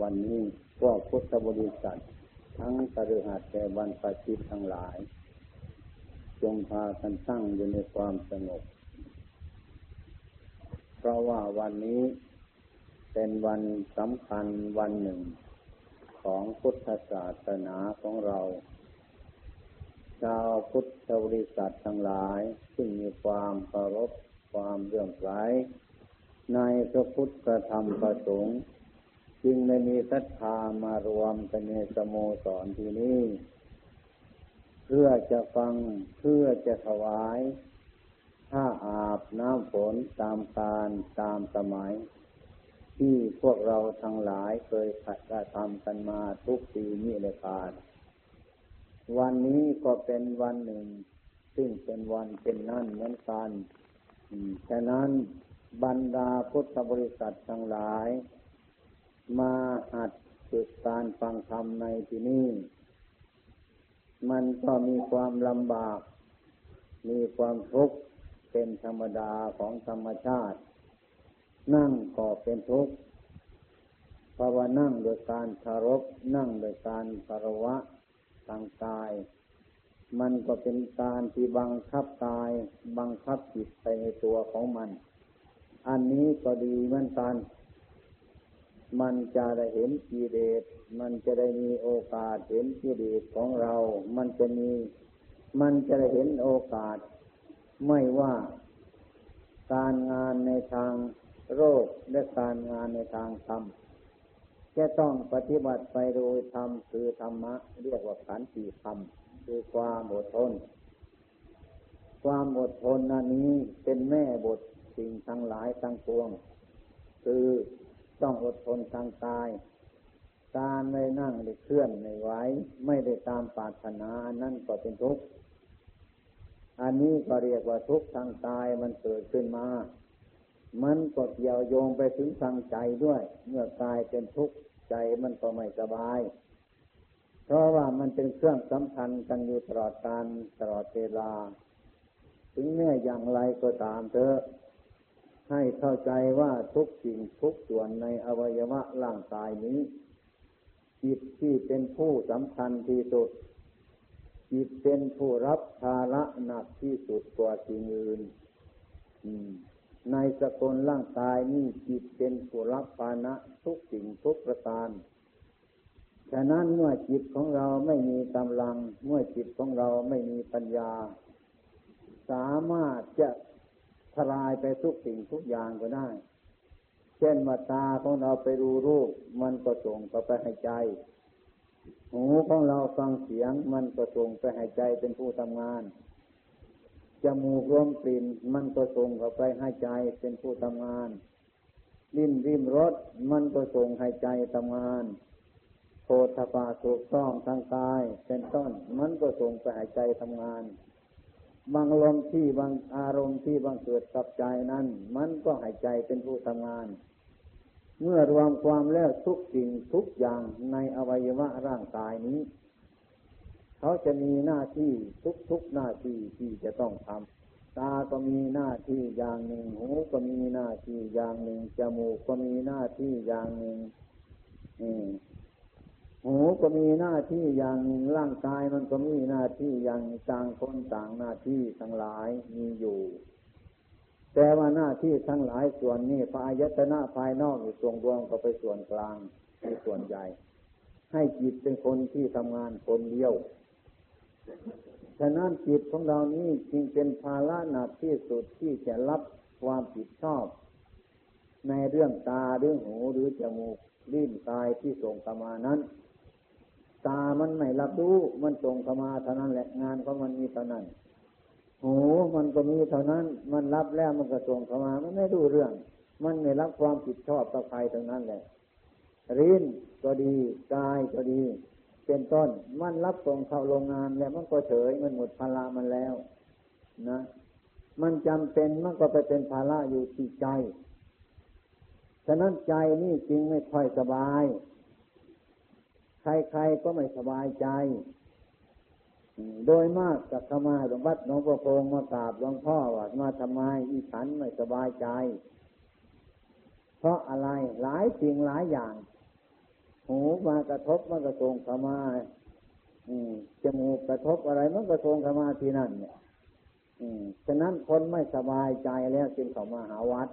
วันนี้พวกพุทธบริษัท ทั้งตฤหัสแต่วันประชิตทั้งหลาย จงพากันตั้งอยู่ในความสงบ เพราะว่าวันนี้เป็นวันสำคัญวันหนึ่งของพุทธศาสนาของเรา ชาวพุทธบริษัททั้งหลายซึ่งมีความเคารพความเรื่องใสในพระพุทธธรรมประสงค์ จึงได้มีศรัทธามารวมกันในสโมสรที่นี้ เพื่อจะฟังเพื่อจะถวาย ถ้าอาบน้ำฝนตามการตามสมัย ที่พวกเราทั้งหลายเคยขัดกระทำกันมาทุกปีนี้เลยขาดวันนี้ก็เป็นวันหนึ่ง ซึ่งเป็นวันเป็นนั่นเหมือนกันฉะนั้นบรรดาพุทธบริษัททั้งหลาย มาหัดฝึกการฟังธรรมในที่นี้มันก็มีความลำบาก มีความทุกข์เป็นธรรมดาของธรรมชาติ นั่งก็เป็นทุกข์เพราะว่านั่งโดยการคารพนั่งโดยการคารวะทางกาย มันก็เป็นการที่บังคับกาย บังคับจิตไปในตัวของมัน อันนี้ก็ดีเหมือนกัน มันจะได้เห็นกิเลสมันจะได้มีโอกาสเห็นกิเลสของเรา มันจะมี มันจะได้เห็นโอกาส ไม่ว่าการงานในทางโรคและการงานในทางธรรมจะต้องปฏิบัติไปโดยธรรมคือธรรมะ เรียกว่าขันติธรรมคือความอดทน ความอดทนอันนี้เป็นแม่บทสิ่งทั้งหลายทั้งปวง คือ ต้องอดทนทางกาย การไม่นั่งไม่เคลื่อนไม่ไหวไม่ได้ตามปรารถนานั่นก็เป็นทุกข์อันนี้ก็เรียกว่าทุกข์ทางกายมันเกิดขึ้นมา มันก็เกี่ยวโยงไปถึงทางใจด้วย เมื่อกายเป็นทุกข์ใจมันก็ไม่สบาย เพราะว่ามันเป็นเครื่องสำคัญกันอยู่ตลอดการตลอดเวลา ถึงแม้อย่างไรก็ตามเถอะ ให้เข้าใจว่าทุกสิ่งทุกส่วนในอวัยวะร่างกายนี้ จิตที่เป็นผู้สำคัญที่สุด จิตเป็นผู้รับภาระหนักที่สุดกว่าสิ่งอื่นในสกลร่างกายนี้จิตเป็นผู้รับภาระทุกสิ่งทุกประการฉะนั้นเมื่อจิตของเราไม่มีกำลัง เมื่อจิตของเราไม่มีปัญญา สามารถจะ ทลายไปทุกสิ่งทุกอย่างก็ได้ เช่นมาตาของเราไปดูรูป มันก็ส่งไปให้ใจ หูของเราฟังเสียง มันก็ส่งไปให้ใจเป็นผู้ทำงานจมูกรวมกลิ่น มันก็ส่งเข้าไปให้ใจเป็นผู้ทำงานลิ้นริมรสมันก็ส่งให้ใจทำงานโพธปาถูกต้องทางกาย เป็นต้น มันก็ส่งไปหายใจทำงาน บางลมที่บางอารมณ์ที่บางเกิดกับใจนั้น มันก็หายใจเป็นผู้ทำงาน เมื่อรวมความแล้วทุกสิ่งทุกอย่างในอวัยวะร่างกายนี้ เขาจะมีหน้าที่ทุกๆหน้าที่ที่จะต้องทำตาก็มีหน้าที่อย่างหนึ่ง หูก็มีหน้าที่อย่างหนึ่งจมูกก็มีหน้าที่อย่างหนึ่ง หูก็มีหน้าที่อย่างหนึ่งร่างกายมันก็มีหน้าที่อย่างต่างคนต่างหน้าที่ทั้งหลายมีอยู่ แต่ว่าหน้าที่ทั้งหลายส่วนนี้พระอายตนะภายนอกส่วนรวมก็ไปส่วนกลางในส่วนใหญ่ ให้จิตเป็นคนที่ทำงานคนเดียวฉะนั้นจิตของเรานี้จึงเป็นภาระหนักที่สุดที่จะรับความผิดชอบ ในเรื่องตาเรื่องหูหรือจมูกลิ้นกายที่ส่งกมานั้น ตามันไม่รับรู้มันส่งเข้ามาเท่านั้นแหละงานของมันมีเท่านั้นหูมันก็มีเท่านั้น มันรับแล้วมันก็ส่งเข้ามา มันไม่รู้เรื่อง มันไม่รับความผิดชอบต่อใครทั้งนั้นแหละริ้นก็ดีกายก็ดี เป็นต้น มันรับส่งเข้าโรงงานแล้วมันก็เฉยมันหมดภาระมันแล้ว นะ มันจำเป็นมันก็ไปเป็นภาระอยู่ที่ใจฉะนั้นใจนี่จริงไม่ค่อยสบาย ใครๆก็ไม่สบายใจ โดยมากกับธรรมาหลวงวัดหลวงพ่อคงมากราบหลวงพ่อว่ามาทำไมอีฉันไม่สบายใจ เพราะอะไรหลายสิ่งหลายอย่าง หูมากระทบมันกระทรงขมาจมูกกระทบอะไรมันกระทรงขมาที่นั่นเนี่ยฉะนั้นคนไม่สบายใจแล้วจึงเข้ามาหาวัด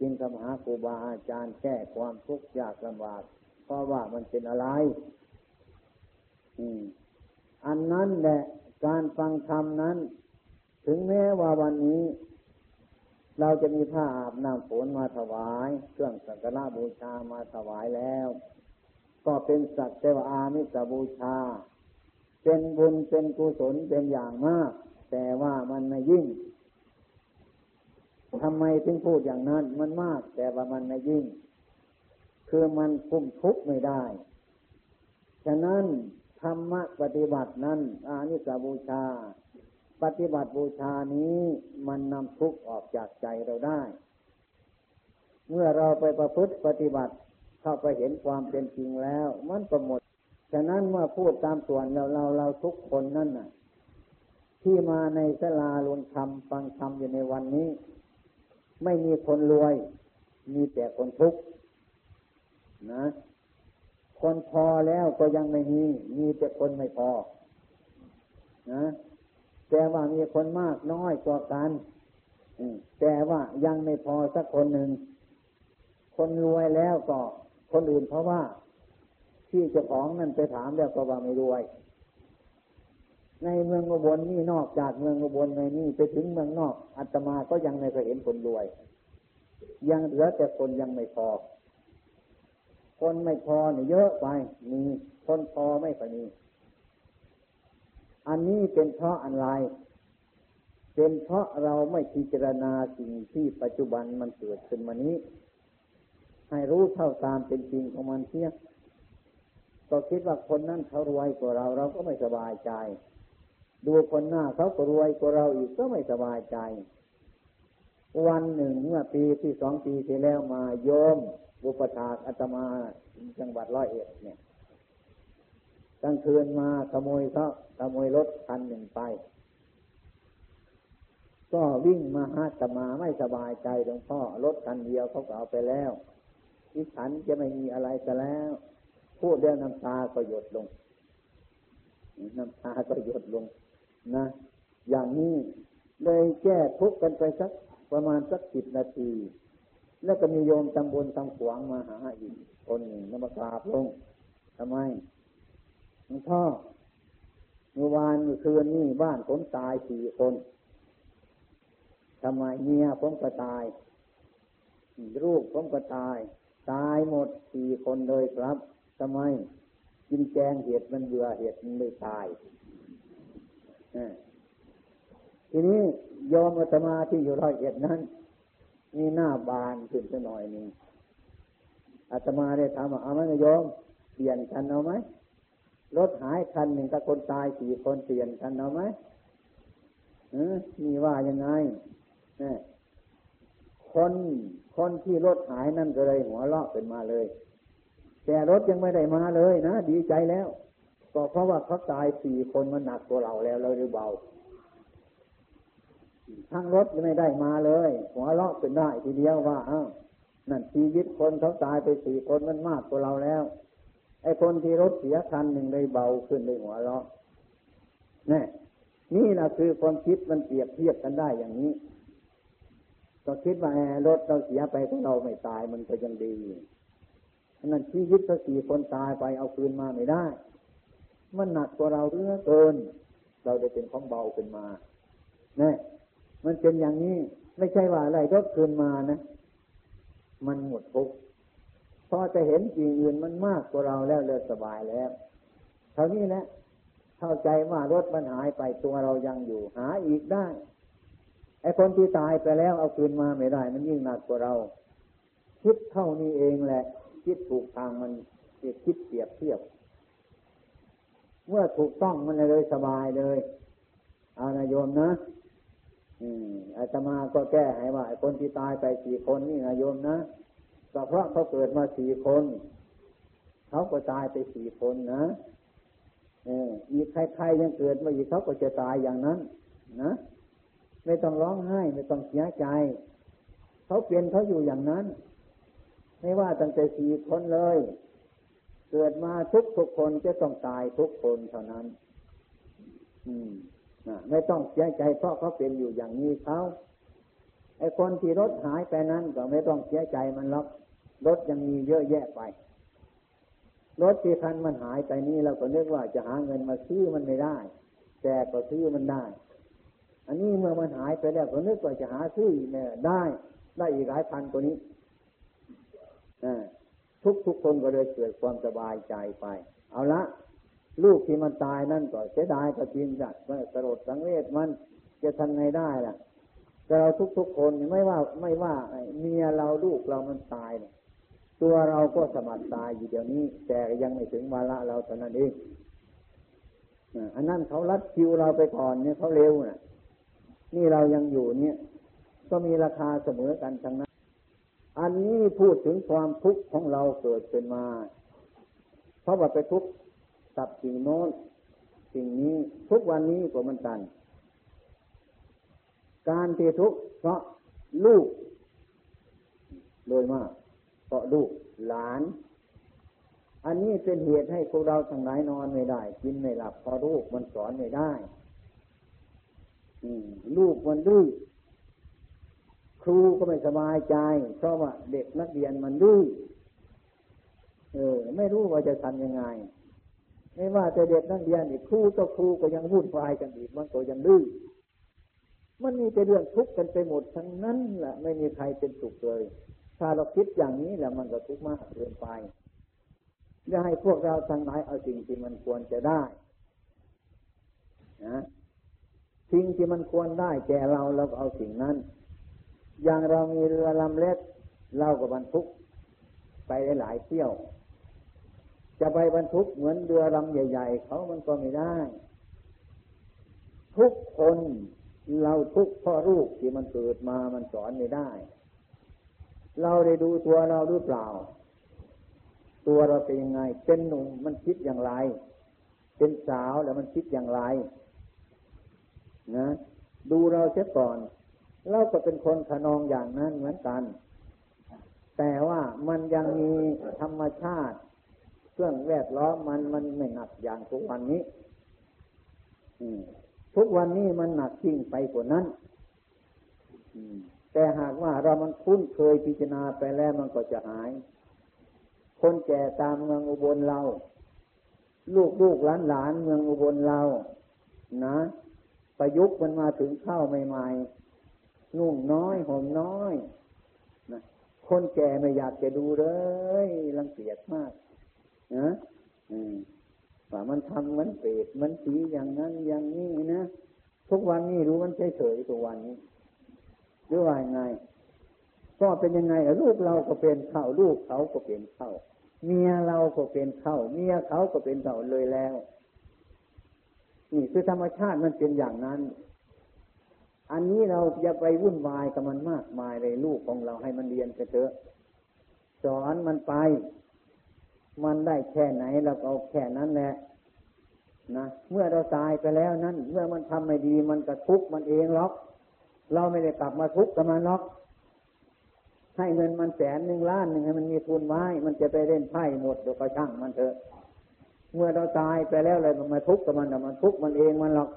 จึงเข้ามาหาครูบาอาจารย์แก้ความทุกข์ยากลำบาก เพราะว่ามันเป็นอะไร อันนั้นแหละการฟังธรรมนั้น ถึงแม้ว่าวันนี้ เราจะมีผ้าอาบน้ำฝนมาถวาย เครื่องสักการะบูชามาถวายแล้ว ก็เป็นสักเทวามิสบูชา เป็นบุญเป็นกุศลเป็นอย่างมาก แต่ว่ามันไม่ยิ่งทำไมถึงพูดอย่างนั้น มันมาก แต่ว่ามันไม่ยิ่ง คือมันคุ้มทุกข์ไม่ได้ ฉะนั้นธรรมะปฏิบัตินั้น อานิสบูชา ปฏิบัติบูชานี้มันนำทุกข์ออกจากใจเราได้ เมื่อเราไปประพฤติปฏิบัติเข้าไปเห็นความเป็นจริงแล้ว มันก็หมด ฉะนั้นเมื่อพูดตามส่วนเราเราเราทุกคนนั่นน่ะ ที่มาในสลาลงธรรมฟังธรรมอยู่ในวันนี้ ไม่มีคนรวย มีแต่คนทุกข์ นะ คนพอแล้วก็ยังไม่มี มีแต่คนไม่พอ นะแต่ว่ามีคนมากน้อยกว่ากันแต่ว่ายังไม่พอสักคนหนึ่ง คนรวยแล้วก็ คนอื่นเพราะว่า ที่เจ้าของนั่นไปถามแล้วก็ว่าไม่รวย ในเมืองอุบลนี่นอกจากเมืองอุบลในนี่ไปถึงเมืองนอกอาตมาก็ยังไม่เคยเห็นคนรวย ยังเหลือแต่คนยังไม่พอ คนไม่พอเนี่ยเยอะไปมีคนพอไม่ค่อมีอันนี้เป็นเพราะอะไร เป็นเพราะเราไม่พิจารณาสิ่งที่ปัจจุบันมันเกิดขึ้นมานี้ ให้รู้เท่าตามเป็นจริงของมันเสียก็คิดว่าคนนั้นเขารวยกว่าเราเราก็ไม่สบายใจ ดูคนหน้าเขาก็รวยกว่าเราอีกก็ไม่สบายใจ วันหนึ่งเมื่อปีที่สองปีที่แล้วมาโยม อุปถากอาตมาจังหวัดร้อยเอ็ดเนี่ยกลางคืนมาขโมยเขาขโมยรถคันหนึ่งไป ก็วิ่งมาหาตมาไม่สบายใจหลวงพ่อรถคันเดียวเขาก็เอาไปแล้วที่ฉันจะไม่มีอะไรจะแล้ว พูดเรื่องน้ำตาก็หยดลง น้ำตาก็หยดลง นะ อย่างนี้เลยแก้ทุกข์กันไปสักประมาณสักสิบนาที แล้วก็มีโยมตำบลตำขวางมาหาอีกคนหนึ่งนมากราบลงทำไมหลวงพ่อเมื่อวานเมื่อคืนนี่บ้านผมตายสี่คนทำไมเมียผมก็ตายลูกผมก็ตาย ตายหมดสี่คนเลยครับทำไมกินแกงเห็ดมันเบื่อเห็ดมันไม่ตายทีนี้โยมอาตมาที่อยู่ร้อยเอ็ดนั้น มีหน้าบานขึ้นสักหน่อยหนึ่งอาตมาได้ถามว่าเอาไหมโยมเปลี่ยนคันเอาไหมรถหายคันหนึ่งถ้าคนตายสี่คนเปลี่ยนคันเอาไหมมีว่ายังไงนี่คนคนที่รถหายนั่นก็เลยหัวเราะเป็นมาเลย แต่รถยังไม่ได้มาเลยนะดีใจแล้ว ก็เพราะว่าเขาตายสี่คนมันหนักตัวเราแล้วเราเลยเบา ทั้งรถไม่ได้มาเลยหัวเราะเป็นได้ทีเดียวว่าอ้านั่นชีวิตคนเขาตายไปสี่คนมันมากกว่าเราแล้ว ไอ้คนที่รถเสียคันหนึ่งเลยเบาขึ้นเลยหัวเราะนี่นี่นะคือความคิดมันเปรียบเทียบกันได้อย่างนี้ ก็คิดว่าแอรถเราเสียไปของเราไม่ตายมันก็ยังดีนั่นชีวิตถ้าสี่คนตายไปเอาคืนมาไม่ได้ มันหนักกว่าเราเรื่อเกิน เราได้เป็นของเบาขึ้นมาเนี่ย มันเป็นอย่างนี้ ไม่ใช่ว่าอะไรรถคืนมานะ มันหมดทุกพอจะเห็นสิ่งอื่นมันมากกว่าเราแล้วเลยสบายแล้ว เท่านี้แหละเข้าใจว่ารถมันหายไปตัวเรายังอยู่ หาอีกได้ไอ้คนที่ตายไปแล้วเอาคืนมาไม่ได้ มันยิ่งหนักกว่าเรา คิดเท่านี้เองแหละ คิดถูกทางมันคิดเปรียบเทียบ เมื่อถูกต้องมันเลยสบายเลย อานาโยมนะ อาตมาก็แก้ให้ว่าคนที่ตายไปสี่คนนี่นะโยมนะก็เพราะเขาเกิดมาสี่คนเขาก็ตายไปสี่คนนะเอออีกใครๆยังเกิดมาอีกเขาก็จะตายอย่างนั้น นะ ไม่ต้องร้องไห้ไม่ต้องเสียใจเขาเปลี่ยนเขาอยู่อย่างนั้น ไม่ว่าตั้งแต่สี่คนเลย เกิดมาทุกทุกคนจะต้องตายทุกคนเท่านั้น อืม ไม่ต้องเสียใจเพราะเขาเป็นอยู่อย่างนี้เขาไอ้คนที่รถหายไปนั้นก็ไม่ต้องเสียใจมันหรอกรถยังมีเยอะแยะไป รถที่คันมันหายไปนี่เราก็นึกว่าจะหาเงินมาซื้อมันไม่ได้ แต่ก็ซื้อมันได้ อันนี้เมื่อมันหายไปแล้วก็นึกว่าจะหาซื้อเนี่ยได้ได้อีกหลายพันกว่านี้ทุกทุกคนก็เลยเกิดความสบายใจไป เอาละ ลูกที่มันตายนั่นก็เสียดายก็จริงจัดมันสลดสังเวชมันจะทำไงได้ล่ะแต่เราทุกๆคนไม่ว่าไม่ว่าเมียเราลูกเรามันตายเนี่ยตัวเราก็สมัครตายอยู่เดี๋ยวนี้ แต่ยังไม่ถึงวาระเราเท่านั้นเองอันนั้นเขารัดคิวเราไปก่อนเนี่ยเขาเร็วน่ะ นี่เรายังอยู่เนี่ย ก็มีราคาเสมอกันทั้งนั้น อันนี้พูดถึงความทุกข์ของเราเกิดเป็นมา เพราะว่าไปทุกข์ กับสิ่งโน้นสิ่งนี้ทุกวันนี้ก็มันกัน การที่ทุกเพราะลูก โดยมากเพราะลูกหลาน อันนี้เป็นเหตุให้พวกเราทั้งหลายนอนไม่ได้ กินไม่หลับเพราะลูกมันสอนไม่ได้ลูกมันดื้อครูก็ไม่สบายใจ เพราะว่าเด็กนักเรียนมันดื้อเออ ไม่รู้ว่าจะทำยังไง ไม่ว่าจะเด็กนักเรียนอีกครูต่อครูก็ยังวุ่นวายกันอีกมันก็ยังดื้อมันมีแต่เรื่องทุกข์กันไปหมดทั้งนั้นแหละไม่มีใครเป็นสุขเลย ถ้าเราคิดอย่างนี้แหละมันก็ทุกข์มากเกินไปจะให้พวกเราทั้งหลายเอาสิ่งที่มันควรจะได้นะสิ่งที่มันควรได้แก่เราเราก็เอาสิ่งนั้น อย่างเรามีเรือลำเล็กเราก็บรรทุกไปหลายเที่ยว จะไปบรรทุกเหมือนเรือลำใหญ่ ๆ เขามันก็ไม่ได้ ทุกคนเราทุกพ่อลูกที่มันเกิดมามันสอนไม่ได้ เราได้ดูตัวเราหรือเปล่า ตัวเราเป็นยังไง เป็นหนุ่มมันคิดอย่างไร เป็นสาวแล้วมันคิดอย่างไร นะ ดูเราเสียก่อน เราก็เป็นคนขนองอย่างนั้นเหมือนกัน แต่ว่ามันยังมีธรรมชาติ เครื่องแวดล้อมมันมันไม่หนักอย่างทุกวันนี้ทุกวันนี้มันหนักยิ่งไปกว่านั้นแต่หากว่าเรามันคุ้นเคยพิจารณาไปแล้วมันก็จะหาย คนแก่ตามเมืองอุบลเรา ลูกลูกหลานหลานเมืองอุบลเรา นะ ประยุกต์มันมาถึงข้าวใหม่ๆ นุ่งน้อยห่มน้อยนะคนแก่ไม่อยากจะดูเลยรังเกียจมาก นะว่ามันทำมันเปรตมันสีอย่างนั้นอย่างนี้นะทุกวันนี้รู้มันเฉยเฉยทุกวันนี้หรือว่าไง ก็เป็นยังไงลูกเราก็เป็นเข้าลูกเขาก็เป็นเข้าเมียเราก็เป็นเข้าเมียเขาก็เป็นเข้าเลยแล้วนี่คือธรรมชาติมันเป็นอย่างนั้น อันนี้เราอย่าไปวุ่นวายกับมันมากมายเลยลูกของเราให้มันเรียนไปเถอะ สอนมันไป มันได้แค่ไหนเราก็เอาแค่นั้นแหละนะเมื่อเราตายไปแล้วนั้น เมื่อมันทำไม่ดีมันก็ทุกข์มันเองหรอก เราไม่ได้กลับมาทุกข์กับมันหรอก ให้เงินมันแสนหนึ่งล้านหนึ่งให้มันมีทุนไว้ มันจะไปเล่นไพ่หมดเดี๋ยวก็ช่างมันเถอะ เมื่อเราตายไปแล้วเลยมันมาทุกข์กับมันแต่มันทุกข์มันเองมันหรอก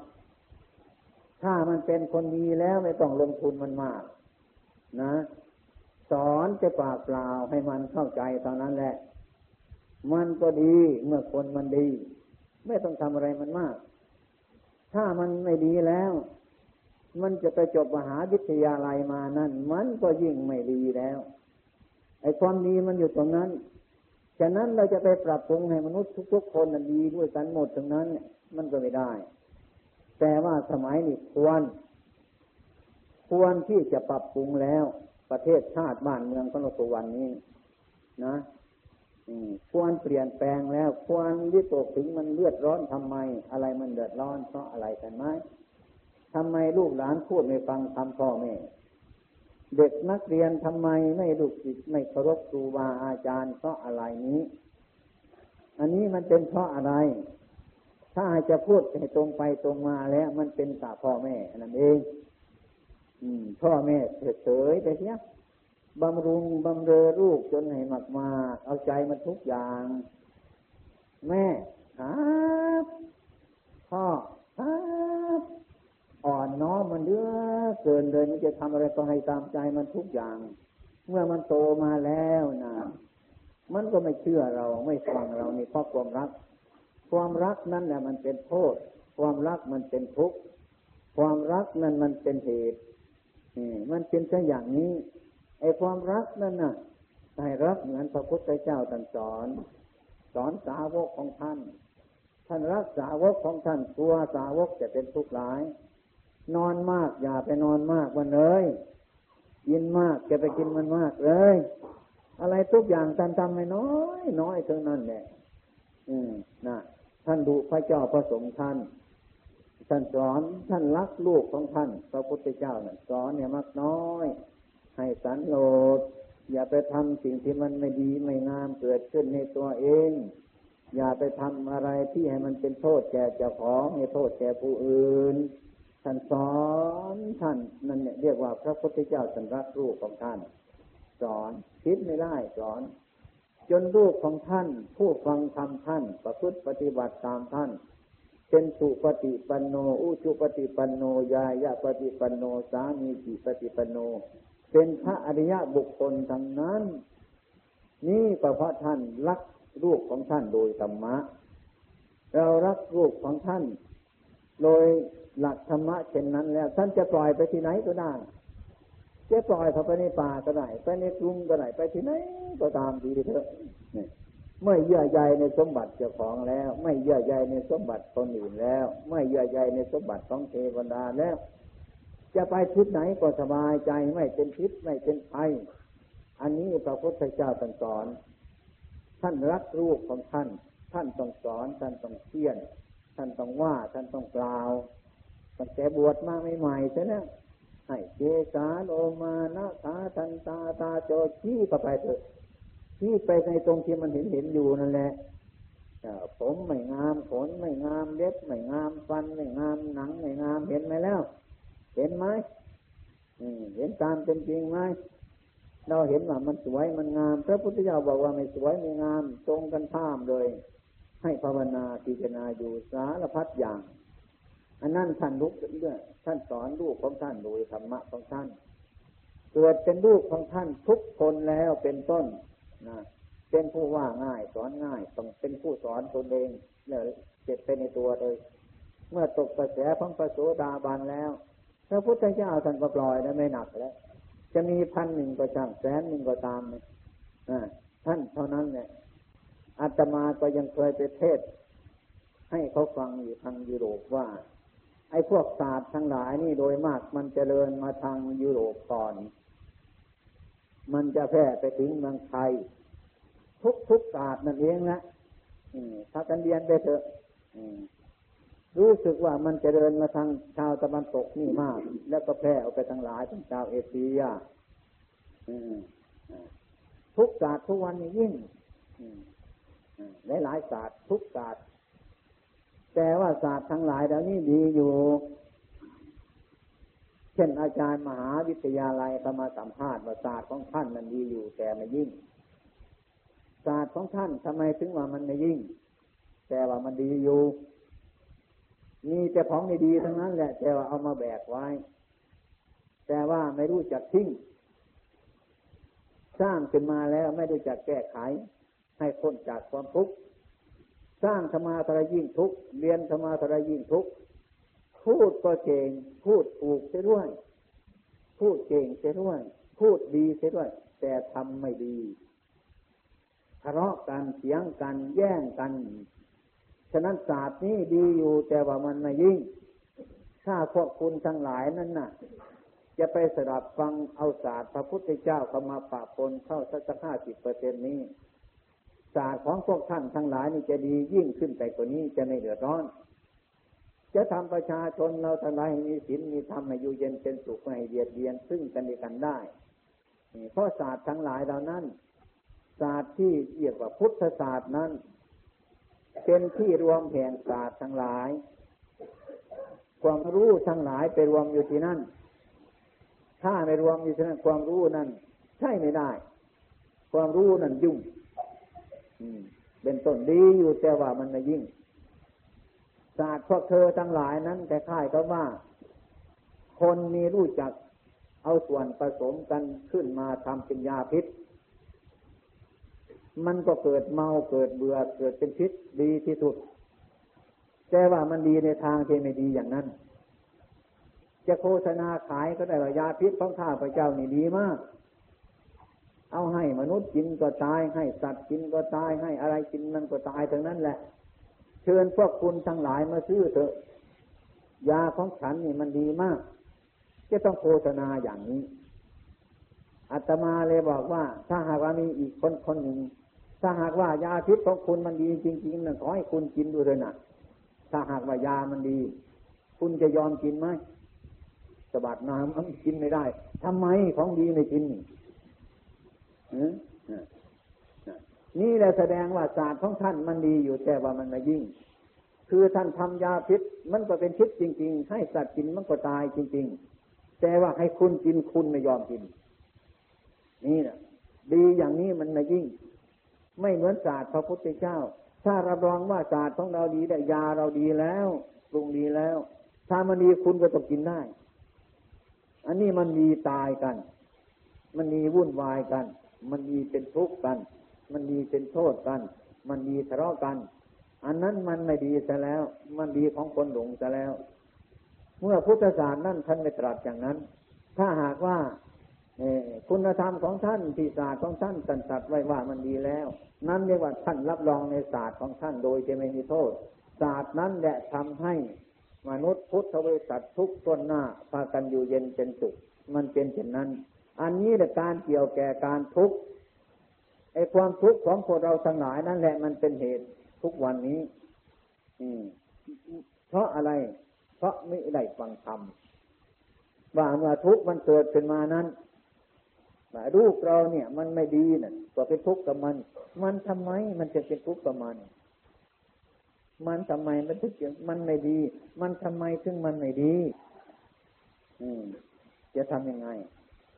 ถ้ามันเป็นคนดีแล้วไม่ต้องลงทุนมันมาก นะ สอนจะปากเปล่าให้มันเข้าใจตอนนั้นแหละ มันก็ดีเมื่อคนมันดี ไม่ต้องทำอะไรมันมาก ถ้ามันไม่ดีแล้ว มันจะไปจบมหาวิทยาลัยมานั่น มันก็ยิ่งไม่ดีแล้วไอ้ความดีมันอยู่ตรงนั้นฉะนั้นเราจะไปปรับปรุงให้มนุษย์ทุกๆคนดีด้วยกันหมดตรงนั้น มันก็ไม่ได้ แต่ว่าสมัยนี้ควร ควรที่จะปรับปรุงแล้ว ประเทศชาติบ้านเมืองของเราตัววันนี้ นะ ควรเปลี่ยนแปลงแล้ว ควรวิตกถึงมันเลือดร้อนทำไม อะไรมันเดือดร้อนเพราะอะไรกันไหมทำไมลูกหลานพูดไม่ฟังคำพ่อแม่เด็กนักเรียนทำไมไม่ลูกจิตไม่เคารพครูบาอาจารย์เพราะอะไรนี้ อันนี้มันเป็นเพราะอะไร ถ้าจะพูดให้ตรงไปตรงมาแล้ว มันเป็นตาพ่อแม่นั่นเอง อืม พ่อแม่เฉยๆไปเนี้ย บำรุงบำเรอลูกจนให้มากมาเอาใจมันทุกอย่าง แม่ครับพ่อครับอ่อนน้อมมันเยอะเกินเลยมันจะทำอะไรก็ให้ตามใจมันทุกอย่าง เมื่อมันโตมาแล้วนะมันก็ไม่เชื่อเราไม่ฟังเรานี่เพราะความรัก ความรักนั่นแหละมันเป็นโทษ ความรักมันเป็นทุกข์ความรักนั่นมันเป็นเหตุมันเป็นแค่อย่างนี้ ไอ้ความรักนั่นน่ะให้รักเหมือนพระพุทธเจ้าตรัสสอน สอนสาวกของท่าน ท่านรักสาวกของท่านกลัวสาวกจะเป็นทุกข์หลาย นอนมากอย่าไปนอนมากวันเลยกินมากจะไปกินมันมากเลย อะไรทุกอย่างท่านทำไม่น้อย น้อยเท่านั้นแหละอืมนะท่านดูพระเจ้าพระสงฆ์ท่านท่านสอนท่านรักลูกของท่านพระพุทธเจ้าเนี่ยสอนเนี่ยมากน้อย ให้สันโลดอย่าไปทำสิ่งที่มันไม่ดีไม่งามเกิดขึ้นในตัวเอง อย่าไปทำอะไรที่ให้มันเป็นโทษแก่เจ้าของให้โทษแก่ผู้อื่นท่านสอนท่านนั่นเนี่ยเรียกว่าพระพุทธเจ้าสันรักลูกของท่าน สอนคิดไม่ได้สอน จนลูกของท่าน ผู้ฟังธรรมท่าน ประพฤติปฏิบัติตามท่าน เป็นสุปฏิปันโน อุชุปฏิปันโนยายะปฏิปันโน สามีจิปฏิปันโน เป็นพระอริยะบุคคลทั้งนั้น นี่ก็เพราะท่านรักลูกของท่านโดยธรรมะ เรารักลูกของท่าน โดยหลักธรรมะเช่นนั้นแล้ว ท่านจะปล่อยไปที่ไหนก็ได้จะปล่อยเขาไปในป่าก็ได้ไปในกรุงก็ได้ไปที่ไหนก็ตามดีเถอะไม่เยื่อใยในสมบัติเจ้าของแล้ว ไม่เยื่อใยในสมบัติคนอื่นแล้ว ไม่เยื่อใยในสมบัติของเทวดาแล้ว จะไปทิศไหนก็สบายใจไม่เป็นพิษไม่เป็นภัยอันนี้พระพุทธเจ้าตรัสสอน ท่านรักลูกของท่าน ท่านต้องสอน ท่านต้องเชี่ยน ท่านต้องว่า ท่านต้องกล่าวตั้งแต่บวชมาใหม่ๆใช่ไหมให้เจสาโลมานะตาทันตาตาโจชี้เข้าไปเถอะชี้ไปในตรงที่มันเห็นเห็นอยู่นั่นแหละผมไม่งามขนไม่งามเล็บไม่งามฟันไม่งามหนังไม่งามเห็นไหมแล้ว เห็นไหมเห็นตามเป็นจริงไหมเราเห็นว่ามันสวยมันงาม พระพุทธเจ้าบอกว่าไม่สวยไม่งาม ตรงกันข้ามเลย ให้ภาวนาพิจารณาอยู่สารพัดอย่าง อันนั้นท่านลุกเรื่องท่านสอนลูกของท่านโดยธรรมะของท่านเกิดเป็นลูกของท่านทุกคนแล้วเป็นต้นนะเป็นผู้ว่าง่ายสอนง่ายต้องเป็นผู้สอนตนเองเนี่ยเจ็บไปในตัวเลย เมื่อตกกระแสพังประโสดาบันแล้ว พระพุทธเจ้าท่านก็ปล่อยแล้วไม่หนักแล้วจะมีพันหนึ่งก็ช่างแสนหนึ่งก็ตามเนะท่านเท่านั้นเนี่ยอาตมาก็ยังเคยไปเทศ ให้เขาฟังอยู่ทางยุโรปว่า ไอ้พวกศาสตร์ทั้งหลายนี่โดยมากมันจเจริญมาทางยุโรปก่อน มันจะแพร่ไปถึงเมืองไทย ทุกทุกศาสตร์นั่นเองนะถ้ากันเรียนไปเถอะ รู้สึกว่ามันจะเดินมาทางชาวตะวันตกนี่มาก แล้วก็แพร่ออกไปทางหลายทางชาวเอเชียทุกศาสตร์ทุกวันนี้ยิ่งหลายหลายศาสตร์ทุกศาสตร์แต่ว่าศาสตร์ทั้งหลายแล้วนี่ดีอยู่ เช่นอาจารย์มหาวิทยาลัยเขามาสัมภาษณ์ว่าศาสตร์ของท่านมันดีอยู่ แต่ไม่ยิ่ง ศาสตร์ของท่านทำไมถึงว่ามันไม่ยิ่ง แต่ว่ามันดีอยู่ มีแต่ของดีทั้งนั้นแหละ แต่ว่าเอามาแบกไว้ แต่ว่าไม่รู้จักทิ้ง สร้างขึ้นมาแล้วไม่รู้จักแก้ไข ให้พ้นจากความทุกข์ สร้างธรรมาทรยิ่งทุกข์เรียนธรรมาทรยิ่งทุกข์ พูดก็เก่ง พูดถูกเสียด้วย พูดเก่งเสียด้วย พูดดีเสียด้วย แต่ทำไม่ดีทะเลาะกันเสียงกันแย่งกัน ฉะนั้นศาสตร์นี้ดีอยู่แต่ว่ามันไม่ยิ่ง ถ้าพวกคุณทั้งหลายนั้นน่ะ จะไปสดับฟังเอาศาสตร์พระพุทธเจ้าเข้ามาปะปนเข้าสักห้าสิบเปอร์เซ็นนี้ศาสตร์ของพวกท่านทั้งหลายนี่จะดียิ่งขึ้นไปกว่านี้จะไม่เดือดร้อน จะทำประชาชนเราทั้งหลายมีศีลมีธรรมให้อยู่เย็นเป็นสุขไม่เบียดเบียนซึ่งกันและกันได้เพราะศาสตร์ทั้งหลายเหล่านั้นศาสตร์ที่เรียกว่าพุทธศาสตร์นั้น เป็นที่รวมแห่งศาสตร์ทั้งหลาย ความรู้ทั้งหลายไปรวมอยู่ที่นั่น ถ้าไม่รวมอยู่ที่นั่นความรู้นั้นใช่ไม่ได้ ความรู้นั้นยุ่งเป็นต้นดีอยู่แต่ว่ามันไม่ยิ่ง ศาสตร์พวกเธอทั้งหลายนั้น แต่ค่ายก็ว่า คนมีรู้จักเอาส่วนผสมกันขึ้นมาทำเป็นยาพิษ มันก็เกิดเมาเกิดเบื่อเกิดเป็นพิษดีที่สุด แต่ว่ามันดีในทางที่ไม่ดีอย่างนั้น จะโฆษณาขายก็ได้ว่ายาพิษของข้าพระเจ้านี่ดีมาก เอาให้มนุษย์กินก็ตายให้สัตว์กินก็ตายให้อะไรกินมันก็ตายทั้งนั้นแหละ เชิญพวกคุณทั้งหลายมาซื้อเถอะ ยาของฉันนี่มันดีมาก จะต้องโฆษณาอย่างนี้อาตมาเลยบอกว่า ถ้าหากว่ามีอีกคนคนหนึ่ง ถ้าหากว่ายาพิษของคุณมันดีจริงๆนะขอให้คุณกินดูเลยนะถ้าหากว่ายามันดี คุณจะยอมกินไหมสบัดน้ำมันกินไม่ได้ทำไมของดีไม่กินนี่แหละแสดงว่าศาสตร์ของท่านมันดีอยู่แต่ว่ามันไม่ยิ่ง คือท่านทำยาพิษมันก็เป็นพิษจริง ๆ ให้สัตว์กินมันก็ตายจริง ๆ แต่ว่าให้คุณกินคุณไม่ยอมกิน นี่นะดีอย่างนี้มันไม่ยิ่ง ไม่เหมือนศาสตร์พระพุทธเจ้า ถ้ารับรองว่าศาสตร์ของเราดีแต่ยาเราดีแล้วปรุงดีแล้ว ถ้ามันดีคุณก็ต้องกินได้ อันนี้มันมีตายกัน มันมีวุ่นวายกัน มันมีเป็นทุกข์กัน มันมีเป็นโทษกัน มันมีทะเลาะกัน อันนั้นมันไม่ดีซะแล้ว มันดีของคนหลงซะแล้ว เมื่อพุทธศาสนานั่นท่านไม่ตรัสอย่างนั้น ถ้าหากว่า คุณธรรมของท่านที่ศาสตร์ของท่านตันตัดไว้ว่ามันดีแล้ว นั่นเรียกว่าท่านรับรองในศาสตร์ของท่านโดยจะไม่มีโทษ ศาสตร์นั้นแหละทำให้มนุษย์พุทธบริษัททุกต้นหน้าพากันอยู่เย็นเป็นสุขมันเป็นเช่นนั้น อันนี้แหละการเกี่ยวแก่การทุกข์ไอ้ความทุกข์ของพวกเราทั้งหลายนั่นแหละมันเป็นเหตุทุกวันนี้ อืม เพราะอะไร เพราะไม่ได้ฟังธรรมว่าเมื่อทุกข์มันเกิดขึ้นมานั้น ลูกเราเนี่ย มันไม่ดีนะ่ะก็เป็นทุกข์กับมัน มันทำไมมันจะเป็นทุกข์กับมัน มันทำไมมันถึงมันไม่ดี มันทำไมถึงมันไม่ดี อืม จะทำยังไง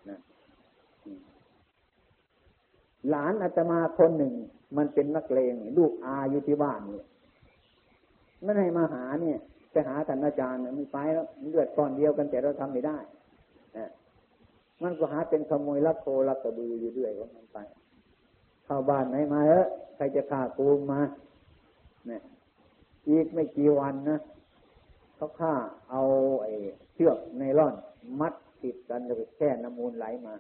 นะหลานอาตมาคนหนึ่ง มันเป็นนักเลงลูกอาอยู่ที่บ้านเนี่ยไม่ให้มาหาเนี่ยไปหาท่านอาจารย์มันไปแล้วเลือดก้อนเดียวกันแต่เราทำไม่ได้ มันก็หาเป็นขโมยลักโทลักกระบืออยู่ด้วยว่ามันไปเข้าบ้านไหนมาเออใครจะฆ่ากูมาเนี่ยอีกไม่กี่วันนะเขาฆ่าเอาไอ้เชือกในร่อน มัดติดกันเลยแค่น้ำมูลไหลมา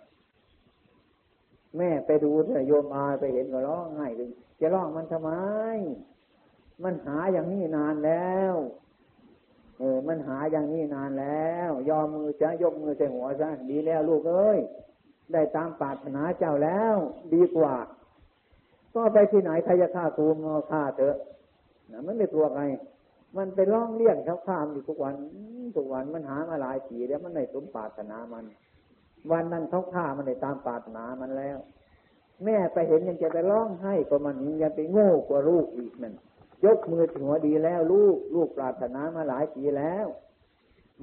แม่ไปดูเถอะโยมอาไปเห็นก็ร้องไห้เลยจะร้องมันทำไม มันหาอย่างนี้นานแล้ว เออ มันหาอย่างนี้นานแล้ว ยอมมือจะยกมือใส่หัวซะดีแล้วลูกเอ้ย ได้ตามปรารถนาเจ้าแล้ว ดีกว่า ก็ไปที่ไหนใครจะฆ่ากูมาฆ่าเถอะนะมันไม่ตัวไงมันไปร้องเรียกเขาข้ามอยู่ทุกวันทุกวันมันหามาหลายปีแล้วมันไม่สมปรารถนามัน วันนั้นเขาฆ่ามันได้ตามปรารถนามันแล้ว แม่ไปเห็นยังจะไปร้องให้ก็มันยังไปโง่กว่าลูกอีกนั่น ยกมือถึงหัวดีแล้วลูกลูกปรารถนามาหลายปีแล้ว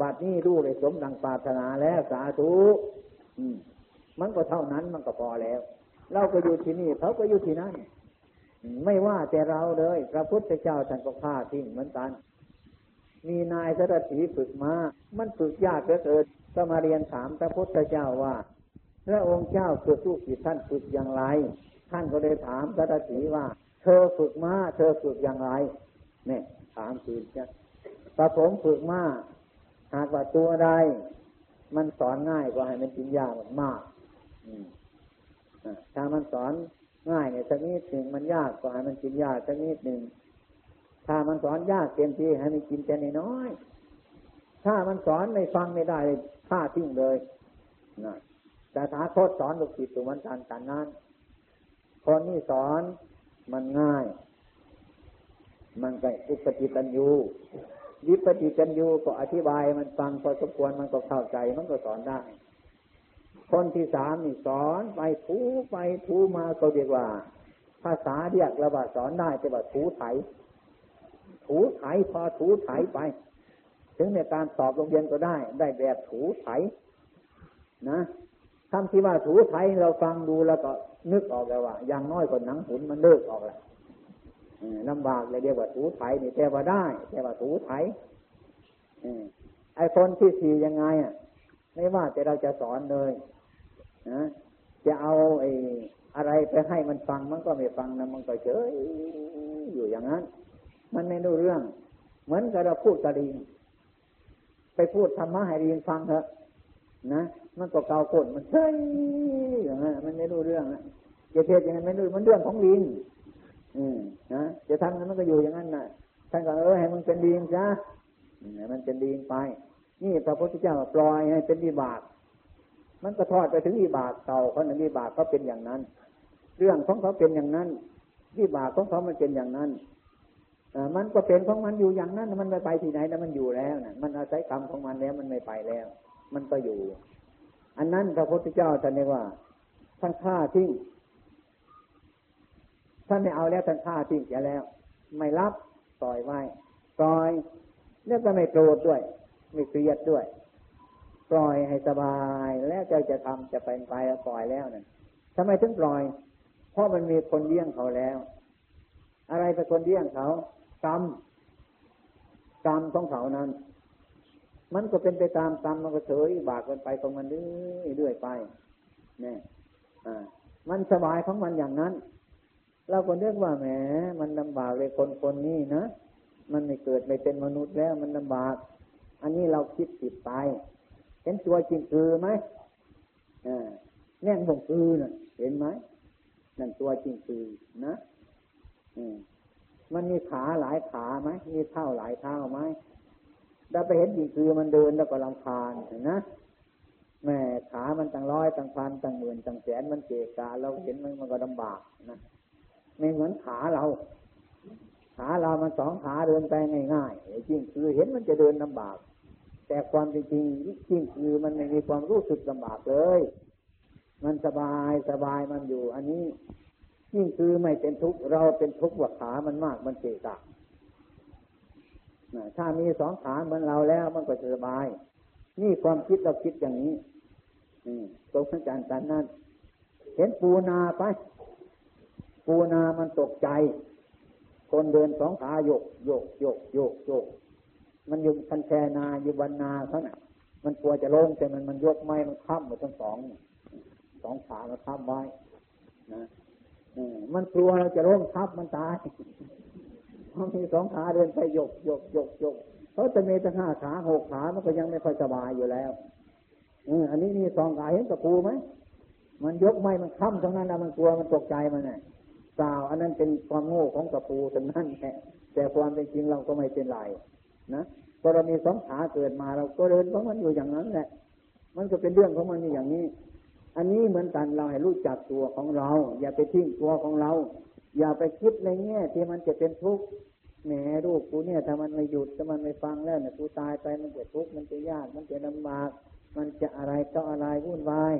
บัดนี้ลูกเลยสมดังปรารถนาแล้วสาธุมันก็เท่านั้นมันก็พอแล้ว เราก็อยู่ที่นี่เขาก็อยู่ที่นั่นไม่ว่าแต่เราเลยพระพุทธเจ้าท่านก็ฆ่าทิ้งเหมือนกัน มีนายสรถีฝึกมา มันฝึกยากเหลือเกินก็มาเรียนถามพระพุทธเจ้าว่า พระองค์เจ้าฝึกลูกศิษย์ท่านฝึกอย่างไร ท่านก็เลยถามสรถีว่า เธอฝึกมาเธอฝึกอย่างไรเนี่ยถามคือจะพระผมฝึกมาหากว่าตัวใดมันสอนง่ายกว่าให้มันกินยากมากถ้ามันสอนง่ายเนี่ยสักนิดหนึ่งมันยากกว่าให้มันกินยากสักนิดหนึ่งถ้ามันสอนยากเต็มที่ให้มันกินแต่น้อยถ้ามันสอนไม่ฟังไม่ได้ฆ่าทิ้งเลยนะแต่ถ้าโคตสอนลูกศิษย์ตัวมันกันกันนั้นคนนี้สอน มันง่าย มันก็อุปติตันยูวิปติตันยูก็อธิบายมันฟังพอสมควรมันก็เข้าใจมันก็สอนได้ คนที่สามนี่สอนไปทูไปทูมาก็เรียกว่า ภาษาเรียกระบาดสอนได้แต่ว่าทูไถ ถูไถพอถูไถไป ถึงในการสอบโรงเรียนก็ได้ ได้แบบถูไถนะคำที่ว่าถูไถเราฟังดูแล้วก็ นึกออกแล้วว่าอย่างน้อยกว่าหนังหุ่นมันเลิกออกแล้วลำบากเลยเดียวว่าถูไถนี่แต่ว่าได้ แต่ว่าถูไถไอ้คนที่สี่ยังไงอะ ไม่ว่าแต่เราจะสอนเลยนะจะเอาไอ้อะไรไปให้มันฟังมันก็ไม่ฟังนะมันก็เฉยอยู่อย่างนั้น มันไม่รู้เรื่อง เหมือนกับเราพูดกระดิงไปพูดธรรมะให้ดิงฟังเถอะ นะมันก็เกาคนมันเฉยอย่างนั้นมันไม่รู้เรื่องนะจะเทศยังไงไม่รู้มันเรื่องของลิงอืมนะจะทำนั้นมันก็อยู่อย่างนั้นนะท่านก็เออให้มันเป็นดีงซะมันเป็นดีงไป นี่พระพุทธเจ้าปล่อยให้เป็นวิบาก มันก็ทอดไปถึงวิบากเก่าเขาในวิบากเขาเป็นอย่างนั้น เรื่องของเขาเป็นอย่างนั้นวิบากของเขามันเป็นอย่างนั้นอมันก็เป็นของมันอยู่อย่างนั้น มันไม่ไปที่ไหนแล้วมันอยู่แล้วนะมันอาศัยกรรมของมันแล้วมันไม่ไปแล้ว มันก็อยู่ อันนั้นพระพุทธเจ้าท่านเรียกว่า ท่านฆ่าทิ้งท่านไม่เอาแล้วท่านฆ่าทิ้งเสียแล้ว ไม่รับปล่อยไว้ปล่อยแล้วก็ไม่โกรธด้วย ไม่เครียดด้วย ปล่อยให้สบายแล้วใจจะทำจะเป็นไปปล่อยแล้วนั่นทำไมถึงปล่อย เพราะมันมีคนเลี้ยงเขาแล้ว อะไรเป็นคนเลี้ยงเขากรรมกรรมของเขานั้น มันก็เป็นไปตามกรรมมันก็เฉยบากกันไปของมันเรื่อยไปเนี่ยอ่ามันสบายของมันอย่างนั้น เราก็เรียกว่าแหม มันลำบากเลยคนคนนี้นะมันไม่เกิดไม่เป็นมนุษย์แล้วมันลำบาก อันนี้เราคิดผิดไป เห็นตัวจริงคือไหมแง่งบ่งคือนะเห็นไหมนั่นตัวจริงคือนะอืมมันมีขาหลายขาไหมมีเท้าหลายเท้าไหม เราไปเห็นจริงคือมันเดินแล้วก็ลำคาญนะแม่ขามันตั้งร้อยตั้งพันตั้งหมื่นตั้งแสนมันเกะกะเราเห็นมันมันก็ลำบากนะไม่เหมือนขาเรา ขาเรามันสองขาเดินไปง่ายๆจริงคือเห็นมันจะเดินลำบาก แต่ความจริงจริงคือมันไม่มีความรู้สึกลำบากเลย มันสบายสบายมันอยู่ อันนี้ยิ่งคือไม่เป็นทุกข์เราเป็นทุกข์ว่าขามันมากมันเกะกะ ถ้ามีสองขาเหมือนเราแล้วมันก็สบาย นี่ความคิดเราคิดอย่างนี้ตกสังการกันนั่น เห็นปูนาไป ปูนามันตกใจ คนเดินสองขาโยกโยกโยกโยกโยก มันอยู่คันแชนาอยู่บรรนาเขาน่ะ มันกลัวจะลงแต่มันมันยกไม้มันค้ำหมดทั้งสองสองขามันค้ำไว้นะมันกลัวเราจะล้มทับมันตาย พราะมีสองขาเดินไปยกยกยกยกเขาจะมีตั้งห้าขาหกขามันก็ยังไม่ค่อยสบายอยู่แล้วอันนี้มีสองขาเห็นตะปูไหมมันยกไม้มันค้ำตรงนั้นแล้วมันกลัวมันตกใจมันไงเปล่าอันนั้นเป็นความโง่ของตะปูตรงนั้นแหละแต่ความเป็นจริงเราก็ไม่เป็นไรนะพอเรามีสองขาเกิดมาเราก็เดินเพราะมันอยู่อย่างนั้นแหละ มันก็เป็นเรื่องของมันอย่างนี้ อันนี้เหมือนกันเราให้รู้จักตัวของเรา อย่าไปทิ้งตัวของเรา อย่าไปคิดในแง่ที่มันจะเป็นทุกข์แหมลูกกูเนี่ยถ้ามันไม่หยุดถ้ามันไม่ฟังแล้วเนี่ยกูตายไปมันจะทุกข์มันจะยากมันจะลำบาก มันจะอะไรก็อะไรวุ่นวาย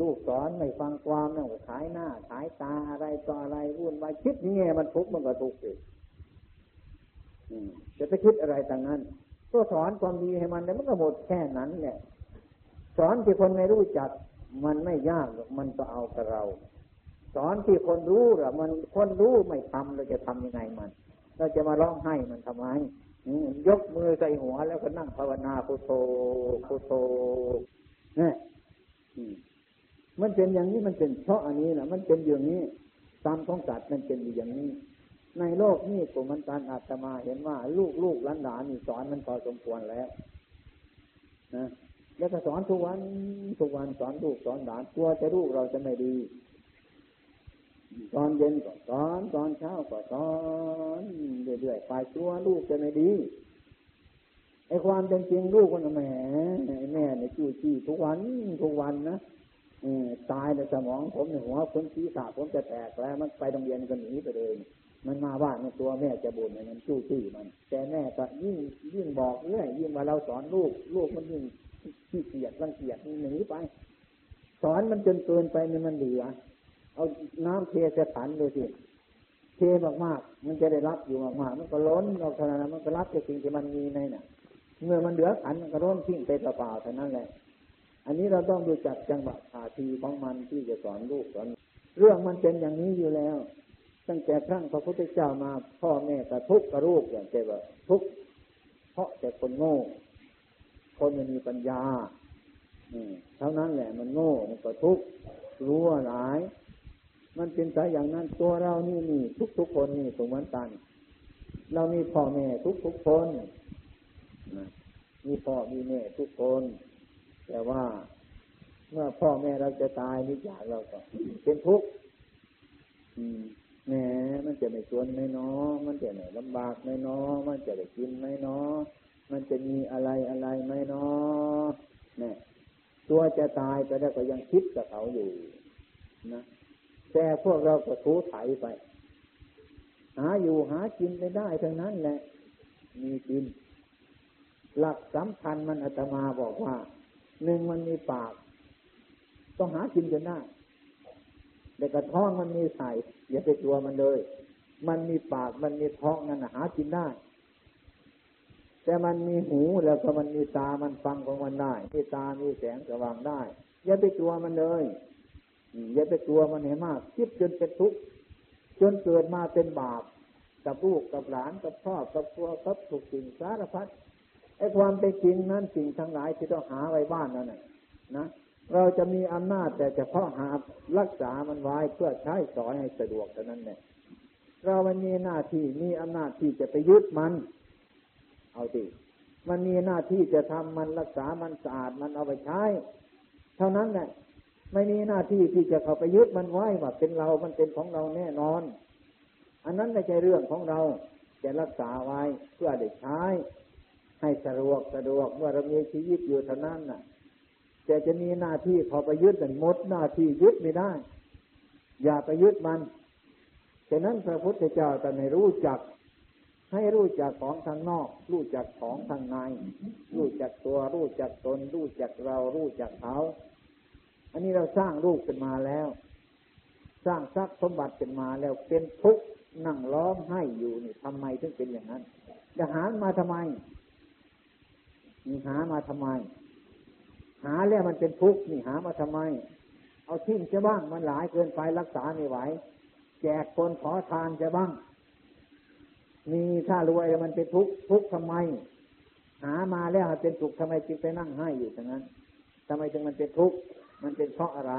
ลูกสอนไม่ฟังความเนี่ยขายหน้าขายตาอะไรต่ออะไรวุ่นวายคิดนี่มันทุกข์มันก็ทุกข์สิจะไปคิดอะไรต่างนั้นก็สอนความดีให้มันแล้วมันก็หมดแค่นั้นแหละสอนที่คนไม่รู้จัก มันไม่ยากหรอกมันก็เอากับเรา สอนที่คนรู้หรอมันคนรู้ไม่ทำเราจะทำยังไงมัน เราจะมาร้องไห้มันทำไมยกมือใส่หัวแล้วก็นั่งภาวนาพุทโธพุโธเนี่ยมันเป็นอย่างนี้มันเป็นเพราะอันนี้แหละมันเป็นอย่างนี้ตามของสัตว์มันเป็นอย่างนี้ ในโลกนี้ผมมันการอาตมาเห็นว่า ลูกลูกหลานหลานนี่สอนมันพอสมควรแล้วนะแล้วก็สอนทุกวันทุกวันสอนลูกสอนหลานกลัวจะลูกเราจะไม่ดี ตอนเย็นก็สอน ตอนเช้าก็สอนเรื่อยๆไปกลัวลูกจะไม่ดีไอ้ความเป็นจริงลูกคนแหมแม่เนี่ยจู้จี้ทุกวันทุกวันนะตายในสมองผมในหัวคนชี้ขาผมจะแตกแล้วมันไปโรงเรียนก็หนีไปเลยมันมาบ้าในตัวแม่จะบ่นมันจู้จี้มัน แต่แม่ก็ยิ่งยิ่งบอกเรื่อยยิ่งมาเราสอนลูก ลูกมันยิ่งขี้เกียจรังเกียจหนีไป สอนมันจนเกินไปนี่มันเหลือ เอาน้ำเทใส่ขันดูสิเทมากๆมันจะได้รับอยู่มากๆมันก็ล้นเราขนาดมันก็รับแต่สิ่งที่มันมีในน่ะ เมื่อมันเหลือขันมันก็ร้นทิ้งไปเปล่าๆเท่านั้นแหละ อันนี้เราต้องดูจักจังหวะท่าทีของมันที่จะสอนลูกสอนเรื่องมันเป็นอย่างนี้อยู่แล้ว ตั้งแต่ครั้งพระพุทธเจ้ามาพ่อแม่ก็ทุกข์กับลูกอย่างเจว่าทุกข์เพราะแต่คนโง่ คนไม่มีปัญญาเท่านั้นแหละมันโง่มันก็ทุกข์รู้ว่าหลาย มันเป็นสายอย่างนั้นตัวเรานี่นี่ทุกทุกคนนี่สมวันตัน เรามีพ่อแม่ทุกทุกคนมีพ่อมีแม่ทุกคน แต่ว่าเมื่อพ่อแม่เราจะตายนี่จากเราก็เป็นทุกข์แหมมันจะไม่ชวนไม่น้อมันจะไม่ลำบากไม่น้อมันจะได้กินไม่น้อมันจะมีอะไรอะไรไม่น้อเนี่ยตัวจะตายก็ได้ก็ยังคิดกับเขาอยู่นะ แต่พวกเราก็ทูไถไป หาอยู่หากินไปได้ทั้งนั้นแหละ มีกิน หลักสำคัญมันอาตมาบอกว่าหนึ่งมันมีปาก ต้องหากินจนได้แต่กระท้องมันมีใส่อย่าไปตัวมันเลย มันมีปากมันมีท้องนั่นหากินได้ แต่มันมีหูแล้วก็มันมีตามันฟังของมันได้มีตามีแสงสว่างได้ อย่าไปตัวมันเลย อย่าไปตัวมันเห็นมาก คิดจนเป็นทุกข์จนเกิดมาเป็นบาปกับลูกกับหลานกับพ่อกับครัวกับถูกสิ่งสารพัดไอ้ความเป็นจริงนั้นสิ่งทั้งหลายที่ต้องหาไว้บ้านนั่นนะเราจะมีอำนาจแต่เฉพาะหารักษามันไว้เพื่อใช้สอยให้สะดวกเท่านั้นเนี่ยเรามันมีหน้าที่มีอำนาจที่จะไปยึดมัน เอาสิมันมีหน้าที่จะทำมันรักษามันสะอาดมันเอาไปใช้ เท่านั้นแหละ ไม่มีหน้าที่ที่จะเข้าไปยึดมันไว้ว่าเป็นเรา มันเป็นของเราแน่นอน อันนั้นไม่ใช่เรื่องของเราจะรักษาไว้เพื่อได้ใช้ให้สะดวกสะดวกเมื่อเรามีชีวิตอยู่เท่านั้นน่ะแต่จะมีหน้าที่พอไปยึดแต่หมดหน้าที่ยึดไม่ได้ อย่าไปยึดมันฉะนั้นพระพุทธเจ้าแต่ในรู้จัก ให้รู้จักของทางนอก รู้จักของทางใน รู้จักตัว รู้จักตน รู้จักเรา รู้จักเขา อันนี้เราสร้างรูปขึ้นมาแล้ว สร้างทรัพย์สมบัติขึ้นมาแล้วเป็นทุกข์นั่งร้องไห้อยู่นี่ทำไมถึงเป็นอย่างนั้น จะหามาทำไมมีหามาทำไม หาแล้วมันเป็นทุกข์นี่หามาทำไม เอาทิ้งจะบ้างมันหลายเกินไปรักษาไม่ไหวแจกคนขอทานจะบ้างมีถ้ารวยมันเป็นทุกข์ทุกข์ทำไม หามาแล้วเป็นทุกข์ทำไมจึงไปนั่งให้อยู่ตรงนั้นทำไมจึงมันเป็นทุกข์ มันเป็นเพราะอะไร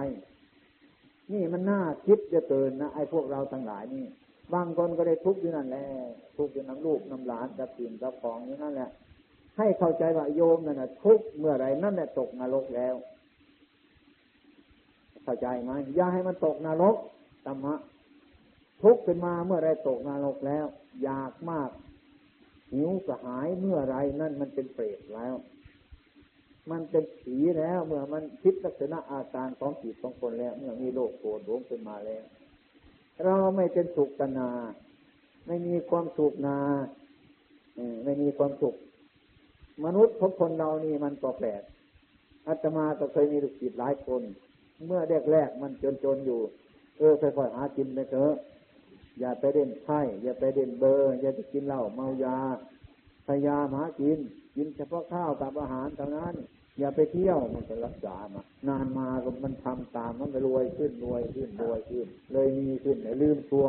นี่มันน่าคิดจะเกินนะไอ้พวกเราทั้งหลายนี่ บางคนก็ได้ทุกข์อยู่นั่นแหละทุกข์อยู่น้ำลูกน้ำหลานกับสิ่งกับของอยู่นั่นแหละให้เข้าใจว่าโยมนั่นทุกเมื่อไรนั่นแหละตกนรกแล้ว เข้าใจไหมอย่าให้มันตกนรกธรรมะทุกเป็นมาเมื่อไรตกนรกแล้ว อยากมากหิวกระหายเมื่อไรนั่นมันเป็นเปรตแล้ว มันเป็นผีแล้ว เมื่อมันคิดลักษณะอาการของจิตของคนแล้ว เมื่อมีโลกโกรธหลงขึ้นมาแล้ว เราไม่เป็นสุขกันา ไม่มีความสุขนาไม่มีความสุข มนุษย์ของคนเรานี่มันก็แปลกอาตมาก็เคยมีลูกศิษย์หลายคน เมื่อแรกๆมันจนๆอยู่ เออค่อยๆหากินไปเถอะอย่าไปเด่นไพ่อย่าไปเด่นเบอร์ อย่าไปกินเหล้าเมายาพยายามหากิน กินเฉพาะข้าวกับอาหารเท่านั้น อย่าไปเที่ยวมันจะรักษามานานมาก็มันทำตามมันรวยขึ้นรวยขึ้นรวยขึ้น เลยมีขึ้นลืมตัว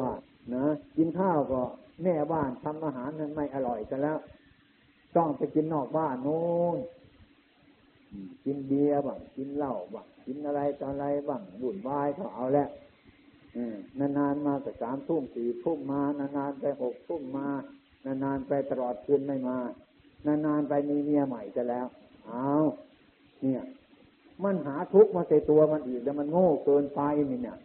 นะกินข้าวก็แม่บ้านทำอาหารนั้นไม่อร่อยกันแล้ว ต้องไปกินนอกบ้านโน้นกินเบียร์บ้างกินเหล้าบ้างกินอะไรตอนอะไรบ้างบุ่นวายเขาเอาแล้วนานๆมาแต่สามทุ่มสี่ทุ่มมานานๆไปหกทุ่มมานานๆไปตลอดคืนไม่มานานๆไปมีเมียใหม่จะแล้ว เอา เนี่ย มันหาทุกข์มาใส่ตัวมันอีกแล้วมันโง่เกินไปนี่เนี่ย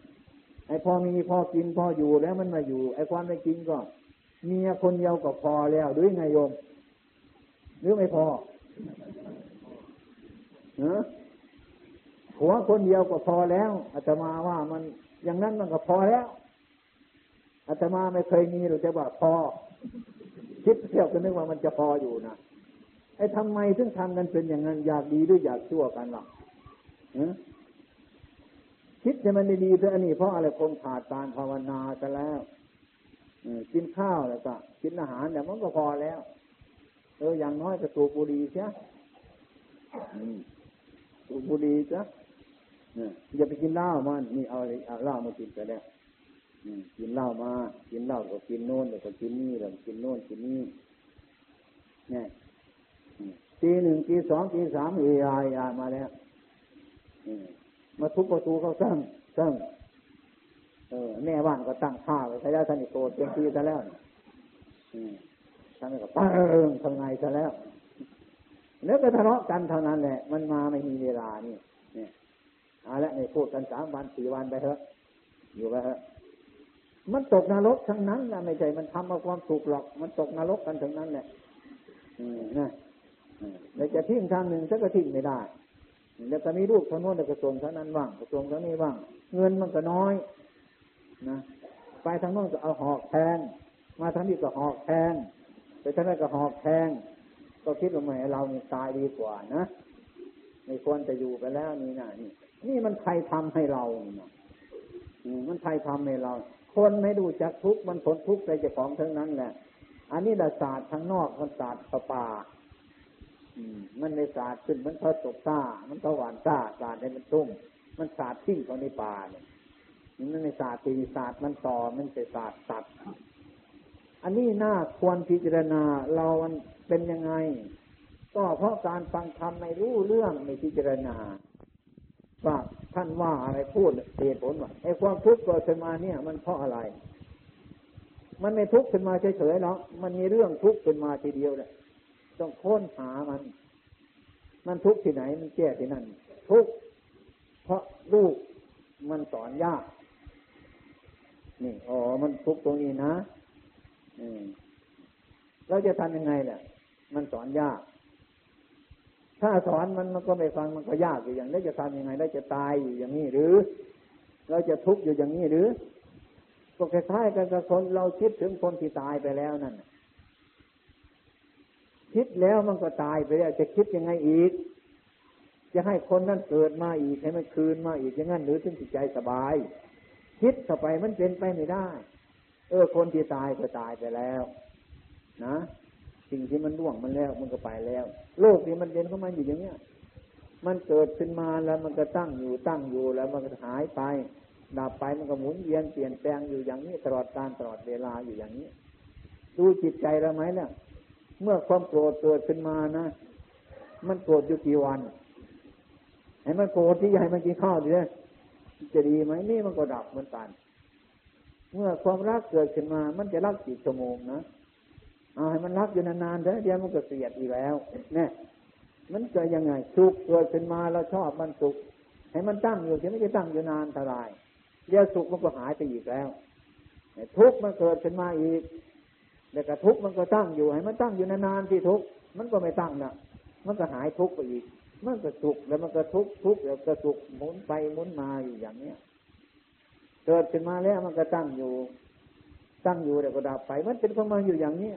ไอ้พอมีพอกินพออยู่แล้วมันมาอยู่ ไอ้ความไม่จริงก็เมียคนเดียวก็พอแล้วด้วยไงโยมหรือไม่พอเนอหัวคนเดียวก็พอแล้วอาตมาว่ามันอย่างนั้นมันก็พอแล้วอาตมาไม่เคยมีหรือจะบอกพอคิดเที่ยวกันนึกว่ามันจะพออยู่นะ ไอ้ทำไมถึงทำกันเป็นอย่างนั้น อยากดีหรืออยากชั่วกันหรอคิดจะมันดีๆแต่อันนี้เพราะอะไรคนขาดการภาวนาจะแล้วกินข้าวแล้วก็กินอาหารเนี่มันก็พอแล้ว เอออย่างน้อยก็สูบบุหรี่ใช่สูบบุหรี่จ้ะอย่าไปกินเหล้ามันนี่เอาเอาเหล้ามากินไปแล้วกินเหล้ามา กินเหล้าก็กินโน่นเดี๋ยวก็กินนี่เดี๋ยวกินโน่นกินนี่เนี่ย ตีหนึ่งตีสองตีสามเอไอมาแล้วมาทุบประตูเขาตั้งตั้งเออแม่บ้านก็ตั้งข้าไว้ใช้ได้สนิทโกเต็มที่ซะแล้วทำไมก็ปั้งทำไงซะแล้วเนื้อก็ทะเลาะกันเท่านั้นแหละ มันมาไม่มีเวลานี่เนี่ยเอาละในพูดกันสามวันสี่วันไปเถอะ อยู่ไปเถอะมันตกนรกทั้งนั้นนะไม่ใช่มันทำเอาความสุขหรอก มันตกนรกกันทั้งนั้นแหละอืมนะ แล้วจะทิ้งทางหนึ่งฉันก็ทิ้งไม่ได้ แล้วก็มีลูกทางโน้นกระทรวงเท่านั้นว่างกระทรวงเท่านี้ว่าง เงินมันก็น้อยนะไปทางโน้นก็เอาหอกแทงมาทางนี้ก็หอกแทงไปทางนั้นก็หอกแทงก็คิดว่าไม่เรานี่ตายดีกว่านะไม่ควรจะอยู่ไปแล้วนี่นะนี่ นี่มันใครทำให้เรานี่ยมันใครทำให้เรา คนไม่ดูจักทุกมันทนทุกข์ใจเจ้าของทั้งนั้นแหละ อันนี้ดาศาสตร์ทางนอกมันศาสตร์ประปา มันในศาสตร์ขึ้นมันเขาตกซ่ามันเขาหวานซ่าศาสตร์ในมันตุ้มมันศาสตร์ทิ้งเขาในป่าเนี่ยมันในศาสตร์ตีศาสตร์มันต่อมันเป็นศาสตร์ตัด อันนี้น่าควรพิจารณาเรามันเป็นยังไง ก็เพราะการฟังธรรมไม่รู้เรื่องไม่พิจารณา ว่าท่านว่าอะไรพูดเหตุผลว่าไอ้ความทุกข์เกิดขึ้นมาเนี่ย มันเพราะอะไร มันไม่ทุกข์ขึ้นมาเฉยๆหรอกมันมีเรื่องทุกข์ขึ้นมาทีเดียวเนี่ย ต้องค้นหามัน มันทุกข์ที่ไหนมันแก้ที่นั่น ทุกข์เพราะลูกมันสอนยาก นี่อ๋อมันทุกข์ตรงนี้นะอืเราจะทำยังไงเนี่ยมันสอนยาก ถ้าสอนมันมันก็ไม่ฟังมันก็ยากอยู่อย่างนี้จะทำยังไงได้จะตายอยู่อย่างนี้หรือ เราจะทุกข์อยู่อย่างนี้หรือก็คล้ายๆกันกับคนเราคิดถึงคนที่ตายไปแล้วนั่น คิดแล้วมันก็ตายไปแล้วจะคิดยังไงอีก จะให้คนนั้นเกิดมาอีกให้มันคืนมาอีกอย่างนั้นหรือถึงจิตใจสบาย คิดเข้าไปมันเป็นไปไม่ได้ เออ คนที่ตายก็ตายไปแล้ว นะสิ่งที่มันล่วงมันแล้วมันก็ไปแล้ว โลกนี้มันเด่นเข้ามาอยู่อย่างเนี้ยมันเกิดขึ้นมาแล้วมันก็ตั้งอยู่ตั้งอยู่แล้วมันก็หายไปดับไปมันก็หมุนเวียนเปลี่ยนแปลงอยู่อย่างนี้ตลอดการตลอดเวลาอยู่อย่างนี้ ดูจิตใจเราไหมเนี่ย เมื่อความโกรธเกิดขึ้นมานะ มันโกรธอยู่กี่วัน ให้มันโกรธที่ใหญ่มันกินข้าวดีเลยจะดีไหมนี่มันก็ดับเหมือนกัน เมื่อความรักเกิดขึ้นมา มันจะรักกี่ชั่วโมงนะเอาให้มันรักอยู่นานๆเถอะเดี๋ยวมันก็เสียดอีกแล้วเนี่ยมันจะยังไงสุขเกิดขึ้นมาเราชอบมันสุข ให้มันตั้งอยู่จะไม่จะตั้งอยู่นานเท่าไรเดี๋ยวสุขมันก็หายไปอีกแล้วทุกข์มันเกิดขึ้นมาอีก แล้วก็ทุกข์มันก็ตั้งอยู่ให้มันตั้งอยู่นานๆที่ทุกข์มันก็ไม่ตั้งนะมันก็หายทุกข์ไปอีก มันก็สุขแล้วมันก็ทุกข์ทุกข์แล้วก็สุขหมุนไปหมุนมาอยู่อย่างเนี้ยเกิดขึ้นมาแล้วมันก็ตั้งอยู่ ตั้งอยู่แล้วก็ดับไป มันเป็นของมันอยู่อย่างนี้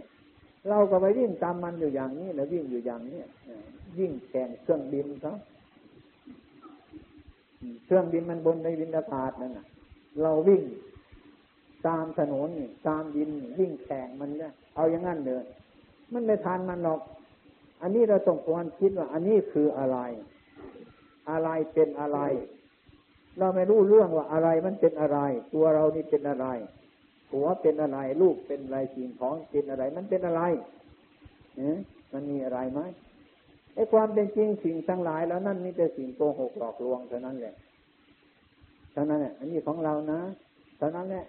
เราก็ไปวิ่งตามมันอยู่อย่างนี้แล้ววิ่งอยู่อย่างนี้วิ่งแข่งเครื่องบินเขาเครื่องบินมันบนในวินอากาศนั่นน่ะ เราวิ่ง ตามถนนตามดินวิ่งแข่งมันเนี่ยเอาอย่างนั้นเลยมันไม่ทันมันหรอก อันนี้เราต้องควรคิดว่า อันนี้คืออะไร อะไรเป็นอะไร เราไม่รู้เรื่องว่าอะไรมันเป็นอะไร ตัวเรานี่เป็นอะไรหัวเป็นอะไร ลูกเป็นอะไรสิ่งของเป็นอะไร มันเป็นอะไรเนี่ยมันมีอะไรไหมไอ้ความเป็นจริงสิ่งทั้งหลายแล้วนั่นนี่เป็นสิ่งโกหกหลอกลวงเท่านั้นแหละเท่านั้นแหละอันนี้ของเรานะเท่านั้นแหละ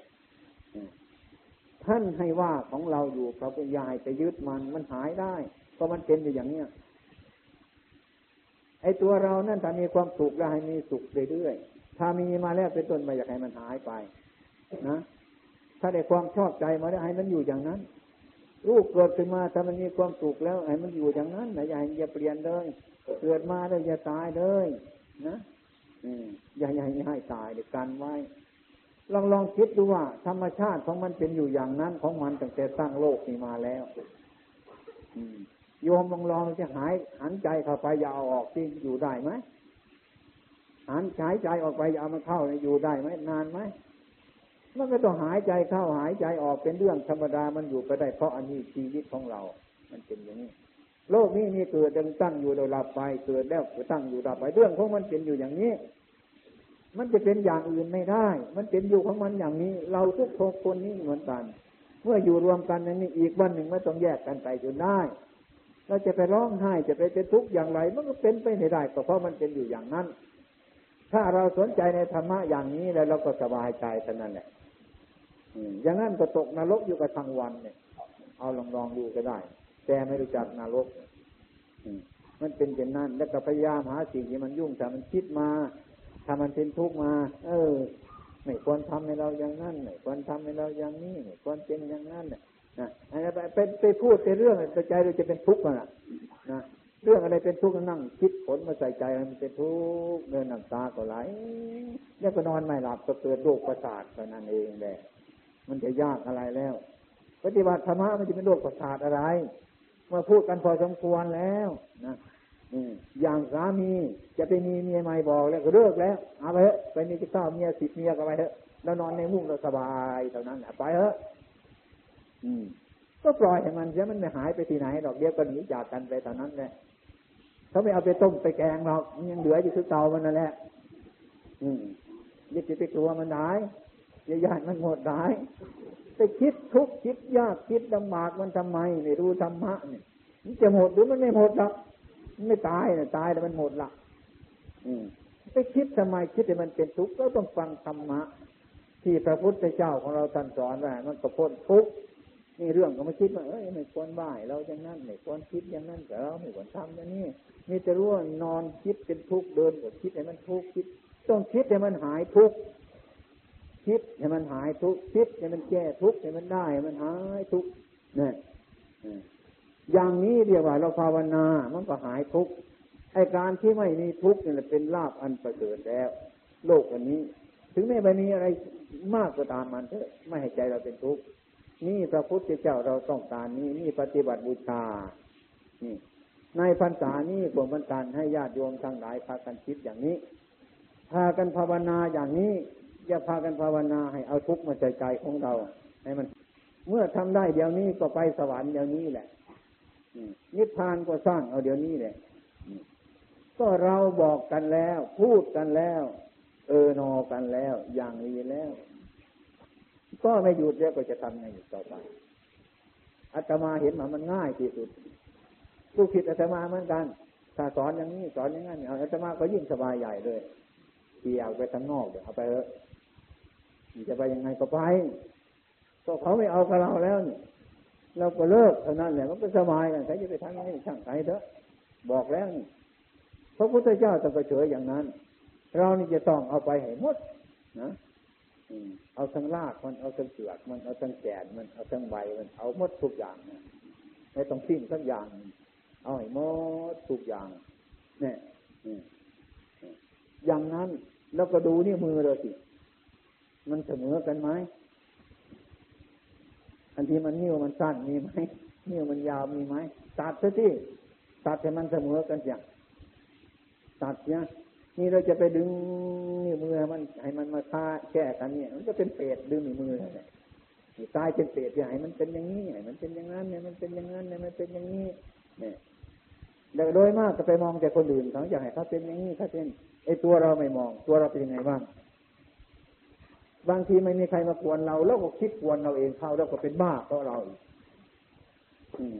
ท่านให้ว่าของเราอยู่เราก็ยายไปยึดมันมันหายได้ก็มันเป็นอยู่อย่างเนี้ยไอ้ตัวเรานั่นถ้ามีความสุขแล้วให้มีสุขเรื่อยๆถ้ามีมาแล้วเป็นต้นมาอยากให้มันหายไปนะถ้าได้ความชอบใจมาแล้วให้มันอยู่อย่างนั้นรูปเกิดขึ้นมาถ้ามันมีความสุขแล้วให้มันอยู่อย่างนั้นนะอย่าอย่าเปลี่ยนเลยเกิดมาแล้วอย่าตายเลยนะอืมอย่าอย่าให้ตายเดี๋ยวกันไว้ ลองลองคิดดูว่า ธรรมชาติของมันเป็นอยู่อย่างนั้นของมันตั้งแต่สร้างโลกนี้มาแล้วโยมลองลองจะหายหันใจเข้าไปอย่าเอาออกที่อยู่ได้ไหมหันหายใจออกไปอย่าเอามันเข้าอยู่ได้ไหมนานไหมมันก็ต้องหายใจเข้าหายใจออกเป็นเรื่องธรรมดามันอยู่ไปได้เพราะอันนี้ชีวิตของเรา มันเป็นอย่างนี้ โลกนี้มีเกิดดังตั้งอยู่โดยลับไปเกิดแล้วก็ตั้งอยู่ดับไปเรื่องของมันเป็นอยู่อย่างนี้ มันจะเป็นอย่างอื่นไม่ได้ มันเป็นอยู่ของมันอย่างนี้ เราทุกคนนี้เหมือนกัน เมื่ออยู่รวมกันนั้นนี่อีกวันหนึ่งไม่ต้องแยกกันไปจนได้ เราจะไปร้องไห้จะไปเป็นทุกข์อย่างไร มันก็เป็นไปไม่ได้ก็เพราะมันเป็นอยู่อย่างนั้น ถ้าเราสนใจในธรรมะอย่างนี้แล้วเราก็สบายใจเท่านั้นแหละอย่างนั้นก็ตกนรกอยู่กับทางวันเนี่ย เอาลองลองดูก็ได้ แต่ไม่รู้จักนรกมันเป็นเช่นนั้น แล้วก็พยายามหาสิ่งที่มันยุ่งแต่มันคิดมา ถ้ามันเป็นทุกข์มา เออไม่ควรทำให้เราอย่างนั้นไม่ควรทำให้เราอย่างนี้ไม่ควรเป็นอย่างนั้นนะอันนี้ไปไปพูดในเรื่องใจเราจะเป็นทุกข์นะนะเรื่องอะไรเป็นทุกข์นั่ง คิดผลมาใส่ใจมันเป็นทุกข์เดินน้ำตาก็ไหลแล้วก็นอนไม่หลับก็เกิดโรคประสาทเท่านั้นเองแหละมันจะยากอะไรแล้ว ปฏิบัติธรรมะมันจะเป็นโรคประสาทอะไรเมื่อพูดกันพอสมควรแล้วนะ อย่างสามีจะไปมีเมียใหม่บอกแล้วก็เลิกแล้วเอาไปเถอะไปมีเจ้าเมียสิบเมียก็ไปเถอะแล้วนอนในมุ้งเราสบายเท่านั้นไปเถอะก็ปล่อยให้มันเสียมันไม่หายไปที่ไหนหรอกเดี๋ยวก็หนีจากกันไปเท่านั้นแหละเขาไม่เอาไปต้มไปแกงหรอกมันยังเหลืออยู่คือเตามันนั่นแหละ อืมยึดไปกลัวมันได้ยาญาติมันหมดได้ไปคิดทุกข์คิดยากคิดลำบากมันทำไม ไม่รู้ธรรมะเนี่ยมันจะหมดหรือมันไม่หมดหรอก ไม่ตายนะตายแล้วมันหมดละอืมไปคิดทำไมคิดให้มันเป็นทุกข์ก็ต้องฟังธรรมะที่พระพุทธเจ้าของเราท่านสอนว่ามันก็พ้นทุกข์นี่เรื่องก็ไม่คิดว่าเอ้ยไม่ควรบ่ายเราอย่างนั้นไม่ควรคิดอย่างนั้นแต่เราไม่ควรทำอย่างนี้มีแต่รู้ว่านอนคิดเป็นทุกข์เดินก็คิดให้มันทุกข์คิด ต้องคิดให้มันหายทุกข์คิดให้มันหายทุกข์คิดให้มันแก้ทุกข์ให้มันได้ให้มันหายทุกข์เนี่ย อย่างนี้เรียกว่าเราภาวนา มันก็หายทุกข์ไอการที่ไม่มีทุกข์นี่แหละเป็นลาภอันประเสริฐแล้ว โลกอันนี้ ถึงแม้ไม่มีอะไรมากก็ตามมันเถอะไม่ให้ใจเราเป็นทุกข์นี่พระพุทธเจ้าเราต้องการนี้นี่ปฏิบัติบูชานี่ในพรรษานี้พวกมันการให้ญาติโยมทั้งหลายพากันคิดอย่างนี้พากันภาวนาอย่างนี้ อย่าพากันภาวนาให้เอาทุกข์มาใจใจของเรา ให้มัน เมื่อทำได้เดี๋ยวนี้ก็ไปสวรรค์เดี๋ยวนี้แหละ นิพพานก็สร้างเอาเดี๋ยวนี้แหละก็เราบอกกันแล้ว พูดกันแล้ว เออนอกันแล้ว อย่างนี้แล้ว ก็ไม่หยุดแล้วก็จะทำไงต่อไปอาตมาเห็นมันมันง่ายที่สุดผู้คิดอาตมาเหมือนกัน ถ้าสอนอย่างนี้สอนอย่างนั้นอาตมาก็ยิ่งสบายใหญ่เลยที่เอาไปทางนอกเดี๋ยวเอาไปเถอะจะไปยังไงก็ไปก็เขาไม่เอากับเราแล้วนี่ เราก็เลิกเท่านั้นแหละมันก็สบายกันใครจะไปทำนี่ช่างใครเถอะ บอกแล้วนี่พระพุทธเจ้าต้องกระเฉยอย่างนั้น เรานี่จะต้องเอาไปให้หมดนะเอาทั้งรากมันเอาทั้งเปลือกมันเอาทั้งแก่นมันเอาทั้งใบมันเอาหมดทุกอย่างนะไม่ต้องทิ้งสักอย่าง เอาให้หมดทุกอย่างเนี่ยอย่างนั้นแล้วก็ดูนี่มือเราสิ มันเสมอกันไหม อันที่มันนิ้วมันสั้นมีไหมนิ้วมันยาวมีไหมตัดซะที่ตัดให้มันเสมอกันอย่างตัดเนี่ยนี่เราจะไปดึงนิ้วมือมันให้มันมาฆ่าแก้กันเนี่ย มันก็เป็นเปรตดึงนิ้วมือเลยตายเป็นเปรตอย่างให้มันเป็นอย่างนี้ให้มันเป็นอย่างนั้นเนี่ยมันเป็นอย่างนั้นเนี่ยมันเป็นอย่างนี้เนี่ยโดยมากจะไปมองแต่คนอื่นเขาอยากให้เขาเป็นอย่างนี้เขาเป็นไอ้ตัวเราไม่มอง ตัวเราเป็นยังไงบ้าง บางทีไม่มีใครมากวนเราแล้วก็คิดกวนเราเองเข้าแล้วก็เป็นบ้าเพราะเรา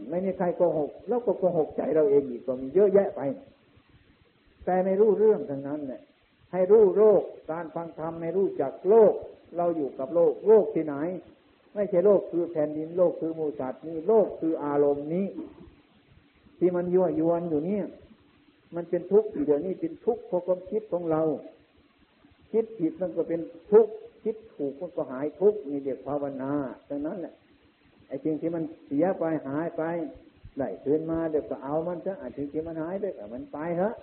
ไม่มีใครโกหกแล้วก็โกหกใจเราเองอีกก็มีเยอะแยะไป แต่ไม่รู้เรื่องทั้งนั้นเนี่ยให้รู้โลกการฟังธรรมให้รู้จักโลก เราอยู่กับโลก โลกที่ไหน ไม่ใช่โลกคือแผ่นดินโลกคือมูสัตว์นี่โลกคืออารมณ์นี้ ที่มันยั่วยวนอยู่เนี่ย มันเป็นทุกข์เดี๋ยวนี้เป็นทุกข์เพราะความคิดของเรา คิดผิดมันก็เป็นทุกข์ คิดถูกมันก็หายทุกข์มีเดียกภาวนาดังนั้นแหละไอ้สิ่งที่มันเสียไปหายไปได้คืนมาเดี๋ยวก็เอามันซะไอ้สิ่งที่มันหายไปก็มันไปเถอะ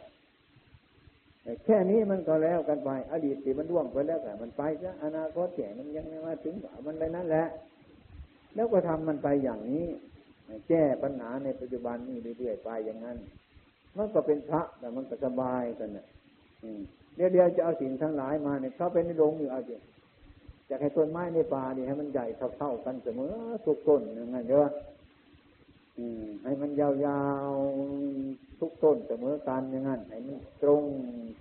แค่นี้มันก็แล้วกันไป อดีตที่มันร่วงไปแล้วแต่มันไปซะอนาคตแก่มันยังไม่มาถึงมันไปนั่นแหละ แล้วก็ทำมันไปอย่างนี้ แก้ปัญหาในปัจจุบันนี้เรื่อยๆไปอย่างนั้นมันก็เป็นพระแต่มันก็สบายกันเนี่ยเดี๋ยวเดี๋ยวจะเอาสิ่งทั้งหลายมาเนี่ยเขาเป็นในโรงอยู่เอาเดียว อยากให้ต้นไม้ในป่านี่ให้มันใหญ่เท่าๆกันเสมอทุกต้นอย่างนั้นเด้อให้มันยาวๆทุกต้นเสมอกันอย่างนั้นให้มันตรง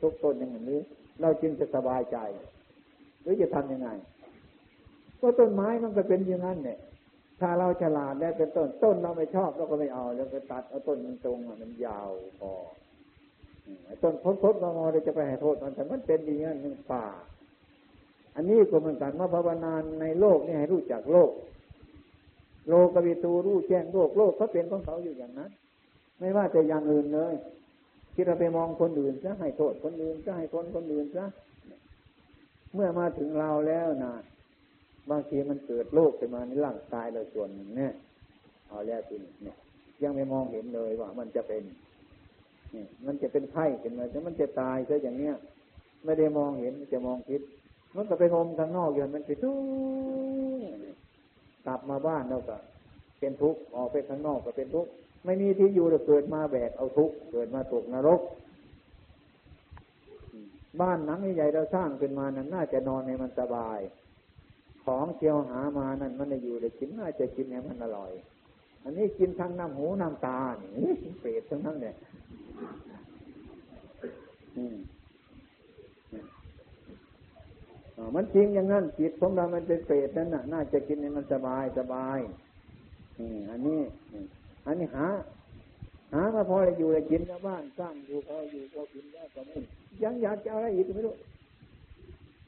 ทุกต้นอย่างนี้ เราจึงจะสบายใจ หรือจะทํำยังไงก็ต้นไม้มันก็เป็นอย่างนั้นเนี่ยถ้าเราฉลาดแล้วเป็นต้นต้นเราไม่ชอบเราก็ไม่เอาเราไปตัดเอาต้นมันตรงมันยาวพอต้นพ้นพ้นงอเราจะไปให้โทษมันแต่มันเป็นดีงั้นมันป่า อันนี้ก็เหมือนกันว่าภาวนาในโลกนี่ให้รู้จักโลก โลกวิตูรู้แจ้งโลกโลกเขาเป็นของเขาอยู่อย่างนั้น ไม่ว่าจะอย่างอื่นเลยคิดเราไปมองคนอื่นซะให้โทษคนอื่นซะให้คนคนอื่นซะเมื่อมาถึงเราแล้วนะบางทีมันเกิดโรคขึ้นมาในร่างกายเราส่วนหนึ่งเนี่ยเอาแล้วทีนี้เนี่ย ยังไม่มองเห็นเลยว่ามันจะเป็นนี่มันจะเป็นไข้ขึ้นมาแต่มันจะตายซะอย่างเนี้ยไม่ได้มองเห็นจะมองคิด มันก็ไปงมข้างนอกอย่างมันไปทุกกลับมาบ้านเราก็ เป็นทุกข์ออกไปข้างนอกก็เป็นทุกข์ไม่มีที่อยู่เลยเกิดมาแบกเอาทุกข์เกิดมาตกนรก บ้านหนังใหญ่เราสร้างขึ้นมานั้นน่าจะนอนให้มันสบาย ของเที่ยวหามานั่นมันได้อยู่ได้กินน่าจะกินให้มันอร่อย อันนี้กินทั้งน้ำหูน้ำตาเนี่ยเปรตทั้งนั้นเนี่ย มันจริงอย่างนั้นจิตของเรามันเป็นเปรตนั่นน่ะ น่าจะกินให้มันสบายสบายอันนี้อันนี้หา หามาพอจะอยู่จะกินชาวบ้านสร้างอยู่พออยู่พอกินได้ก็ไม่ยังอยากจะอะไรอีกไม่รู้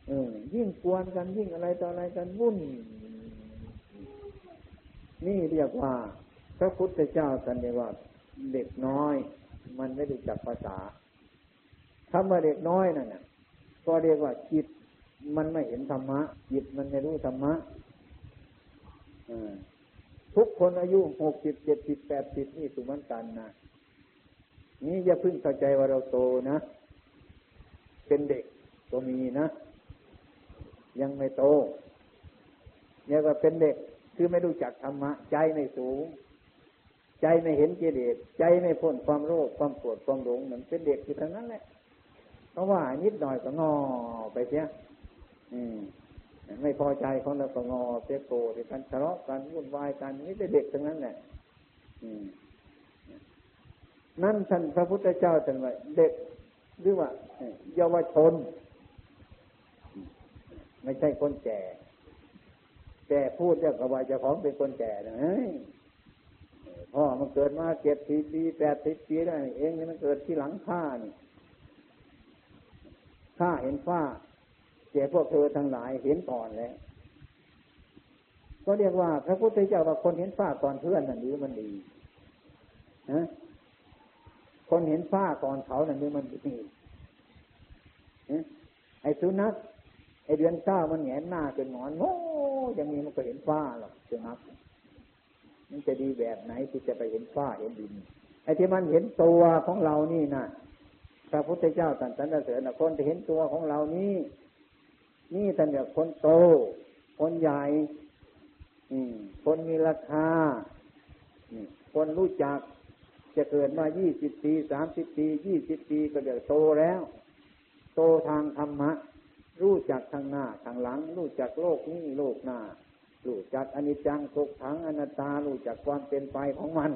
เออ ยิ่งกวนกันยิ่งอะไรต่ออะไรกันวุ่น นี่เรียกว่า พระพุทธเจ้าสันนิว่าเด็กน้อย มันไม่รู้จักภาษาคำว่าเด็กน้อยนั่นน่ะก็เรียกว่าจิต มันไม่เห็นธรรมะจิตมันไม่รู้ธรรมะทุกคนอายุหกสิบเจ็ดสิบแปดสิบนี่สุมันกันนะนี่อย่าพึ่งเข้าใจว่าเราโตนะ เป็นเด็กก็มีนะ ยังไม่โตเนี่ยก็เป็นเด็กคือไม่รู้จักธรรมะ ใจไม่สูง ใจไม่เห็นกิเลสใจไม่พ้นความโลภความโกรธความหลงเหมือนเป็นเด็กอยู่ทั้งนั้นแหละเพราะว่านิดหน่อยก็งอไปเสีย ไม่พอใจของเราก็งอเสียโกรธกันทะเลาะกันวุ่นวายกันนี่เป็นเด็กทั้งนั้นแหละนั่นท่านพระพุทธเจ้าท่านว่าเด็กหรือว่าเยาวชน ไม่ใช่คนแก่ แก่พูดเรื่องกว่าจะของเป็นคนแก่นะพ่อมันเกิดมาเจ็ดสี่ปีแปดสิบปีได้เองนี่มันเกิดที่หลังข้านี่ข้าเห็นฟ้า แก่พวกเธอทั้งหลายเห็นก่อนแล้ว ก็เรียกว่า พระพุทธเจ้าว่าคนเห็นฟ้าก่อนเพื่อนนั่นหรือมันดีนะคนเห็นฟ้าก่อนเขานั่นหรือมันดีไอ้สุนัขไอ้เดือนเก้ามันแงหน้าเป็นหมอนโอ้ยังมีมันก็เห็นฟ้าหรอกสุนัขมันจะดีแบบไหนที่จะไปเห็นฟ้าเห็นดิน ไอ้ที่มันเห็นตัวของเรานี่นะพระพุทธเจ้าตรัสสรรเสริญคนที่เห็นตัวของเรานี่ นี่ท่านเรียกคนโต คนใหญ่คนมีราคาคนรู้จัก จะเกิดมายี่สิบปีสามสิบปียี่สิบปีก็เดี๋ยวโตแล้ว โตทางธรรมะ รู้จักทางหน้าทางหลัง รู้จักโลกนี้โลกหน้ารู้จักอนิจจังทุกขังอนัตตารู้จักความเป็นไปของมัน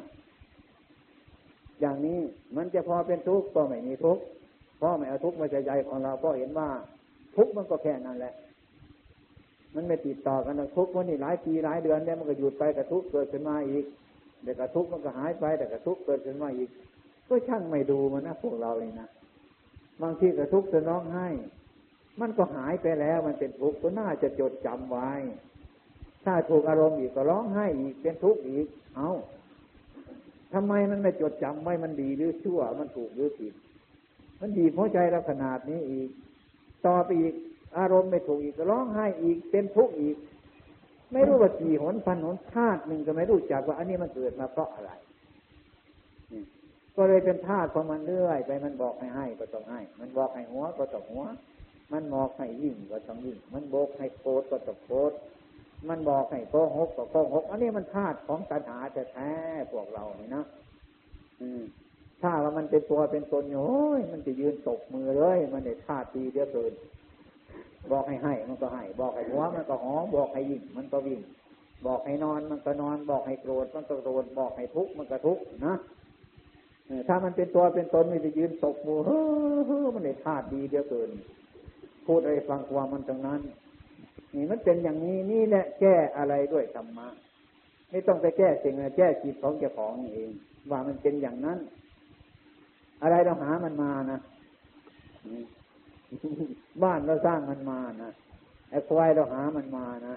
อย่างนี้มันจะพอเป็นทุกข์ก็ไม่มีทุกข์พราะไม่เอาทุกข์มาใส่ใจของเราเพราะเห็นว่า ทุกมันก็แค่นั้นแหละ มันไม่ติดต่อกันนะทุกวันนี้หลายปีหลายเดือนเนี่ยมันก็หยุดไปกระทุกเกิดขึ้นมาอีกเดี๋ยวกระทุกมันก็หายไปแต่กระทุกเกิดขึ้นมาอีก ก็ช่างไม่ดูมันนะพวกเราเลยนะบางทีกระทุกจะร้องไห้ มันก็หายไปแล้วมันเป็นทุกข์ก็น่าจะจดจำไว้ ถ้าถูกอารมณ์อีกก็ร้องไห้อีกเป็นทุกข์อีก เอาทำไมมันไม่จดจำไว้มันดีหรือชั่ว มันถูกหรือผิด มันดีเพราะใจเราขนาดนี้อีก ต่อไปอีก อารมณ์ไม่ถูกอีกร้องไห้อีกเป็นทุกข์อีก ไม่รู้ว่ากี่หนพันหนชาติหนึ่งก็ไม่รู้จักว่า อันนี้มันเกิดมาเพราะอะไรก็เลยเป็นธาตุของมันเรื่อยไปมันบอกให้ให้ก็ต้องให้ มันบอกให้หัวก็ต้องหัว มันบอกให้ยิ่งก็ต้องยิ่ง มันบอกให้โกรก็ต้องโกรมันบอกให้โกหกก็โกหก อันนี้มันธาตุของตัณหาแท้ๆพวกเราเนี่ยนะ เป็นตัวเป็นตนโอ้ยมันจะยืนตกมือเลย มันได้ท่าตีเดียวเกินบอกให้ให้มันก็ให้ บอกให้หัวมันก็หอบอกให้ยิ่งมันก็วิ่ง บอกให้นอนมันก็นอน บอกให้โกรธมันก็โกรธบอกให้ทุกข์มันก็ทุกข์นะถ้ามันเป็นตัวเป็นตนมันจะยืนตกมือเฮ้อมันได้ท่าดีเดียวเกิน พูดอะไรฟังความมันตรงนั้น นี่มันเป็นอย่างนี้นี่แหละแก้อะไรด้วยธรรมะไม่ต้องไปแก้สิ่งแก้จิตของเจ้าของเอง ว่ามันเป็นอย่างนั้น อะไรเราหามันมานะบ้านเราสร้างมันมานะไอ้ควายเราหามันมานะ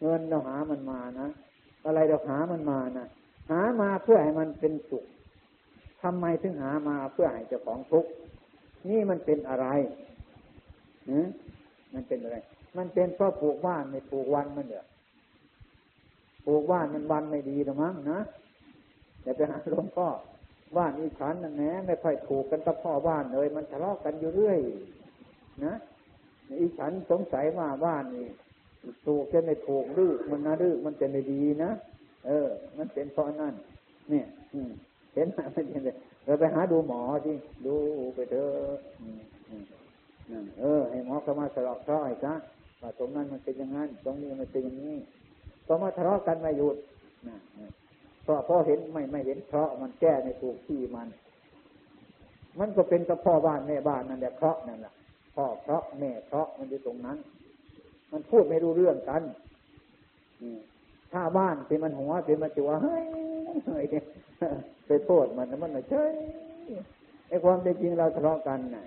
เงินเราหามันมานะอะไรเราหามันมานะหามาเพื่อให้มันเป็นสุขทำไมถึงหามาเพื่อให้เจ้าของทุกข์นี่มันเป็นอะไรนมันเป็นอะไร มันเป็นเพราะปลูกบ้านไม่ปลูกวันมันเดือปลูกบ้านมันวันไม่ดีหรือมั้งนะอย่าไปหาหลวงพ่อ บ้านอีฉันนั่นแหละไม่ค่อยถูกกันกับพ่อบ้านเลย มันทะเลาะกันอยู่เรื่อย นะอีฉันสงสัยว่าบ้านนี่ถูกจะไม่ถูกดื้อมันนะดื้อมันจะไม่ดีนะเออ มันเป็นเพราะนั่นเนี่ยเห็นไหมมันเป็นเลยเราไปหาดูหมอที่ดูไปเถอะเออ ให้หมอเขามาสลอกเท่าไอ้ซะว่าตรงนั้นมันเป็นอย่างนั้น ตรงนี้มันเป็นอย่างนี้ก็มาทะเลาะกันมาหยุดนะ เพราะพอเห็นไม่ไม่เห็นเพราะมันแก้ในถูกที่มัน มันก็เป็นกับพ่อบ้านแม่บ้านนั่นแหละเพราะนั่นแหละพ่อเพราะแม่เพราะมันอยู่ตรงนั้น มันพูดไม่รู้เรื่องกันถ้าบ้านเป็นมันหัวเป็นมันจัวเฮ้ยไปโทษมันมันไม่ใช่ไอ้ความเป็นจริงเราทะเลาะกันน่ะ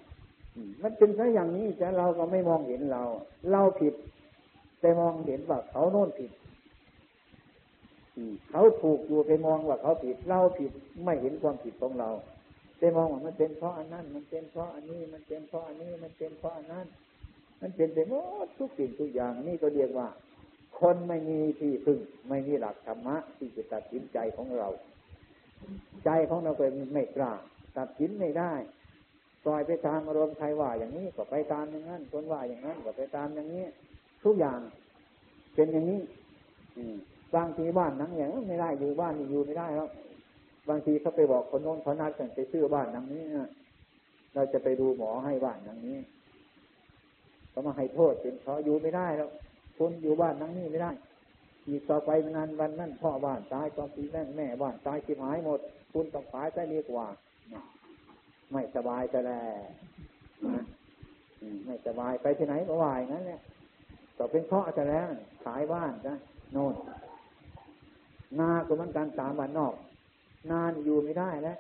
มันเป็นแค่อย่างนี้แต่เราก็ไม่มองเห็นเรา เราผิด แต่มองเห็นว่าเขาโน่นผิด เขาถูกอยู่ไปมองว่าเขาผิดเราผิดไม่เห็นความผิดของเราไปมองว่ามันเป็นเพราะอันนั้น มันเป็นเพราะอันนี้ มันเป็นเพราะอันนี้ มันเป็นเพราะอันนั้น มันเป็นไปหมดทุกสิ่งทุกอย่างนี่ก็เรียกว่า คนไม่มีที่พึ่งไม่มีหลักธรรมะที่จะตัดสินใจของเรา ใจของเราเป็นไม่กล้าตัดสินไม่ได้ปล่อยไปตามอารมณ์ใครว่าอย่างนี้ก็ไปตามอย่างนั้นคนว่าอย่างนั้นก็ไปตามอย่างนี้ ทุกอย่างเป็นอย่างนี้ อืม บางทีบ้านนังอย่างไม่ได้อยู่บ้านนี่อยู่ไม่ได้แล้วบางทีเขาไปบอกคนโน้นเขานัดกันไปซื้อบ้านนังนี้เราจะไปดูหมอให้บ้านนังนี้เขามาให้โทษเป็นเขาอยู่ไม่ได้แล้วคนอยู่บ้านนังนี้ไม่ได้อีกต่อไปนานวันนั้นพ่อบ้านตายตอนปีแม่แม่บ้านตายชิบหายหมด คุณต้องขายได้ดีกว่า ไม่สบายจะแล้วไม่สบายไปที่ไหนก็วายงั้นเนี่ยก็เป็นเพราะจะแล้วขายบ้านนะโน่น นาก็มันการสามวันนอก นานอยู่ไม่ได้แล้ว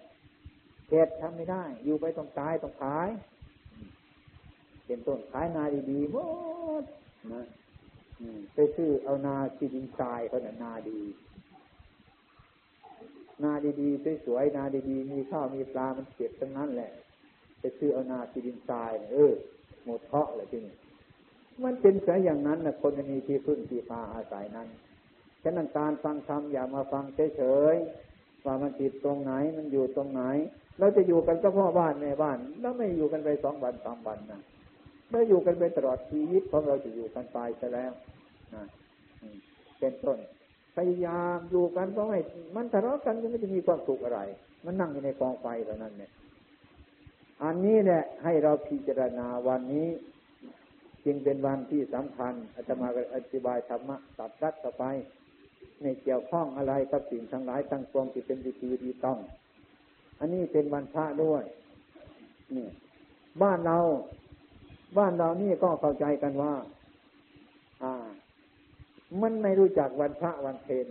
เก็ดทำไม่ได้ อยู่ไปต้องตายต้องขาย เป็นต้นขายนาดีๆหมดนะไปซื้อเอานาที่ดินทรายเขาเนี่ยนาดี นาดีๆสวยๆนาดีๆมีข้าวมีปลามันเก็บทั้งนั้นแหละ ไปซื้อเอานาที่ดินทรายเออหมดเพาะเลยที่นี่มันเป็นแค่อย่างนั้นนะคนจะมีที่พึ่งที่พาอาศัยนั้น ฉะนั้นการฟังธรรมอย่ามาฟังเฉยๆว่ามันติดตรงไหนมันอยู่ตรงไหน เราจะอยู่กันเฉพาะบ้านในบ้าน แล้วไม่อยู่กันไปสองวันสามวันนะไม่อยู่กันไปตลอดชีวิตของเราจะอยู่กันไปซะแล้วนะเป็นต้นพยายามอยู่กันเพราะไม่มันทะเลาะกันก็ไม่จะมีความสุขอะไร มันนั่งอยู่ในกองไฟเท่านั้นเนี่ยอันนี้เนี่ยให้เราพิจารณาวันนี้ จึงเป็นวันที่สำคัญอาจมาอธิบายธรรมะตัดรัดต่อไป ในเกี่ยวข้องอะไรกับสิ่งทั้งหลายทั้งปวงที่เป็นวิธีดีต้อง อันนี้เป็นวันพระด้วยนี่บ้านเราบ้านเรานี่ก็เข้าใจกันว่า อ่า มันไม่รู้จักวันพระวันเพน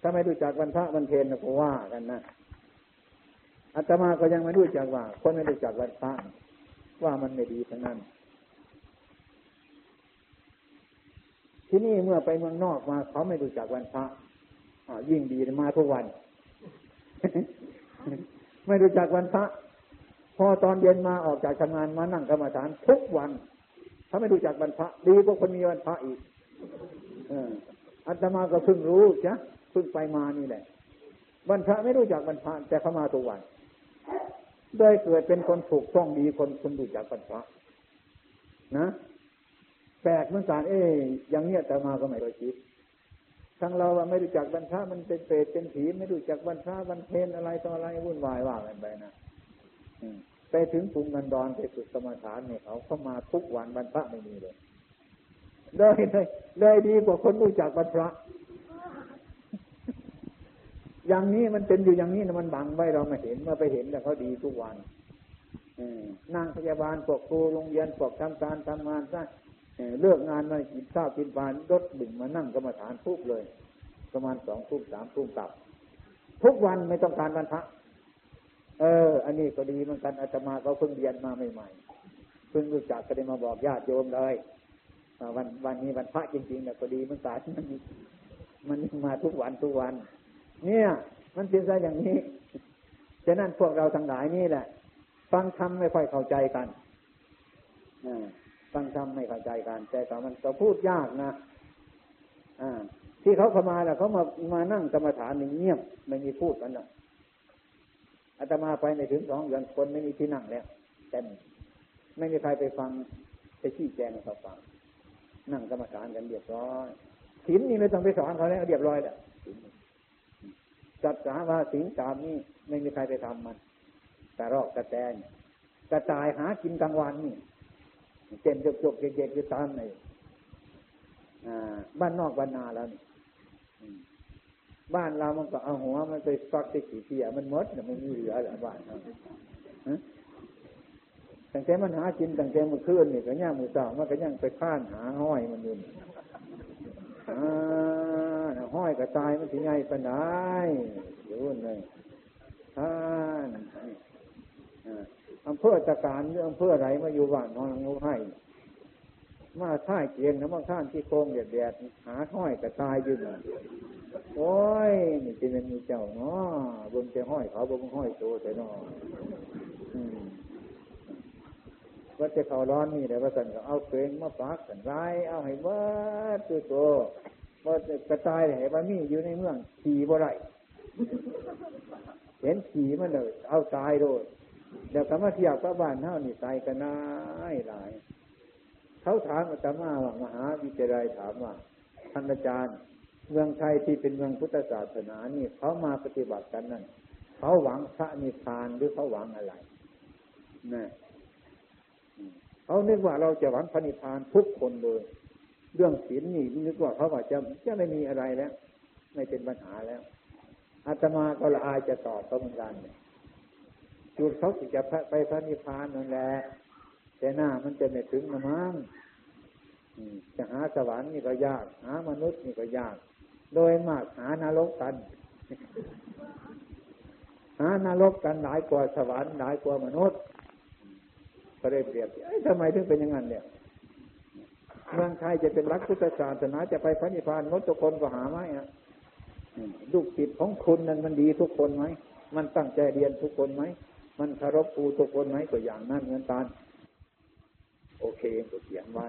ถ้าไม่รู้จักวันพระวันเพนก็ว่ากันนะอาตมาก็ยังไม่รู้จักว่า คนไม่รู้จักวันพระว่ามันไม่ดีทั้งนั้น ที่นี่เมื่อไปเมืองนอกมาเขาไม่รู้จักวันพระยิ่งดีมาทุกวัน ไม่รู้จักวันพระพอตอนเย็นมาออกจากทำงานมานั่งกรรมฐานทุกวันเขาไม่รู้จักวันพระ ดีกว่าคนมีวันพระอีกอัตมาก็เพิ่งรู้จ้ะเพิ่งไปมานี่แหละวันพระไม่รู้จักวันพระแต่เขามาทุกวันโดยเกิดเป็นคนถูกต้องดีคนคนรู้จักวันพระนะ แปลกเหมือนกันเอ๊ยอย่างเนี้ยแต่มาก็ไม่รู้จิตทั้งเราไม่รู้จักบรรพามันเป็นเปรตเป็นผีไม่รู้จักบรรพาบรรเพนอะไรต่ออะไรวุ่นวายว่ากันไปนะไปถึงปุ่งกันดอนไปฝึกสมถานเนี่ยเขาเข้ามาทุกวันบรรพาไม่มีเลยเลยเลยเลยดีกว่าคนรู้จักบรรพาอย่างนี้มันเป็นอยู่อย่างนี้นะมันบังไว้เราไม่เห็นเมื่อไปเห็นแต่เขาดีทุกวันนางพยาบาลพวกครูโรงเรียนพวกทำการทำงานซะ เลิกงานมากินข้าวกินปลารถดึงมานั่งกรรมฐานปุ๊บเลย ประมาณสองทุ่มสามทุ่มกลับ ทุกวันไม่ต้องการวันพระเออ อันนี้ก็ดีเหมือนกันอาตมาเขาเพิ่งเรียนมาใหม่ๆเพิ่งรู้จักก็ได้มาบอกญาติโยมเลยวันวันนี้วันพระจริงๆเนี่ยก็ดีเหมือนกันมันมันมาทุกวันทุกวัน เนี่ย มันเป็นซะอย่างนี้ฉะนั้นพวกเราทั้งหลายนี่แหละ ฟังธรรมไม่ค่อยเข้าใจกันอ ฟังธรรมไม่เข้าใจกัน แต่ต่มันก็พูดยากนะอ่าที่เขาเข้ามาแล้วเขามามานั่งกรรมฐานเงียบไม่มีพูดกันหรอกอาตมาไปในถึงสองเดือนคนไม่มีที่นั่งแล้วเต็มไม่มีใครไปฟังไปชี้แจงให้เขาฟัง นั่งกรรมฐานกันเรียบร้อยศีลนี่ไม่ต้องไปสอนเขาแล้วเรียบร้อยแล้วจัดสาวาศีลตามนี่ไม่มีใครไปทำมัน แต่รอกกระแตนกระจายหากินกลางวันนี่ เจ็นจบๆเด็กๆอยู่ตามในบ้านนอกบ้านนาแล้วบ้านเรามันก็เอาหัวมันไปฟักไปขี่เพียมันมดเนี่มันมีเหลือหรือบ้านเราตั้งแต่มันหากินตั้งแต่เมื่อคืนนี่ก็ย่างมือสาวมันก็ย่างไปข้านหาห้อยมันอยู่ห้อยกระตายมันถึงไงปานไดอยู่เลยท่าน อำเภอตะการหรืออำเภอไรมาอยู่บ้านนอนงูให้ มาท่าเกียงนะมาข้านที่โคงแดดหาห้อยกระตายยู่น่โอ้ยนี่จะเป็นมีเจ้าเนาะบนจะห้อยเขาบนห้อยโตแต่นาะว่าจะเขาร้อนนี่แต่ว่าสันก็เอาเพลงมาปักสันไรเอาให้เบิดตัวโตว่ากระตายให้ว่ามีอยู่ในเมืองขี่บ่ไรเห็นขี่มันเลยเอาตายโดย เดี๋ยวคำว่าเทียบกับบ้านเท่านี่ตายกันนายหลาย เขาถามอาตมาว่ามหาวิทยาลัยถามว่าท่านอาจารย์ เมืองไทยที่เป็นเมืองพุทธศาสนานี่เขามาปฏิบัติกันนั่นเขาหวังพระนิพพานหรือเขาหวังอะไรนะเขานึกว่าเราจะหวังพระนิพพานทุกคนเลย เรื่องศีลนี่นึกว่าเขาว่าจะจะไม่มีอะไรแล้ว ไม่เป็นปัญหาแล้วอาตมาก็ละอายจะตอบเขาเหมือนกัน จุดเขาจะไปพระนิพพานนั่นแหละแต่หน้ามันจะไม่ถึงนะมั้งจะหาสวรรค์นี่ก็ยาก หามนุษย์นี่ก็ยาก โดยมากหานรกกัน หานรกกันหลายกว่าสวรรค์หลายกว่ามนุษย์ก็ได้เปรียบทำไมถึงเป็นอย่างนั้นเนี่ยเมืองไทยจะเป็นรักพุทธศาสนาจะไปพระนิพพานมดทุกคนก็หาไหมอะลูกศิษย์ของคุณนั้นมันดีทุกคนไหม มันตั้งใจเรียนทุกคนไหม มันคารพครูทุกคนไหมก็อย่างนั้นเหมือนกันโอเคก็เขียนไว้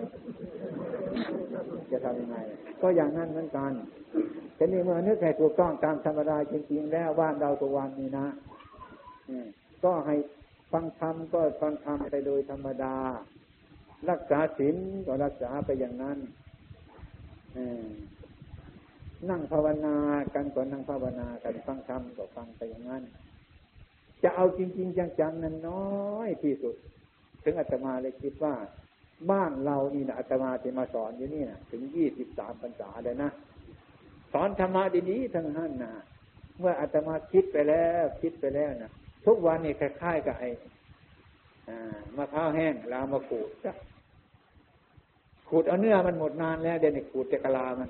จะทำยังไง ก็อย่างนั้นเหมือนกันแต่นี่เมื่อนึกให้ถูกต้องตามธรรมดาจริงๆแล้วว่าเราตัววันนี้นะก็ให้ฟังธรรมก็ฟังธรรมไปโดยธรรมดา รักษาศีลก็รักษาไปอย่างนั้นนั่งภาวนากันก็นั่งภาวนากันฟังธรรมก็ฟังไปอย่างนั้น จะเอาจริง ๆ จังๆนั้นน้อยที่สุด ถึงอาตมาเลยคิดว่า บ้านเรานี่นะอาตมาที่มาสอนอยู่นี่นะถึงยี่สิบสามพรรษาเลยนะสอนธรรมะดีๆทั้งนั้นนะเมื่ออาตมาคิดไปแล้ว คิดไปแล้วนะทุกวันนี่คล้ายๆกับไอ้มะพร้าวแห้งลามาขูดจ้ะขูดเอาเนื้อมันหมดนานแล้วเดี๋ยวนี้ขูดแต่กะลามัน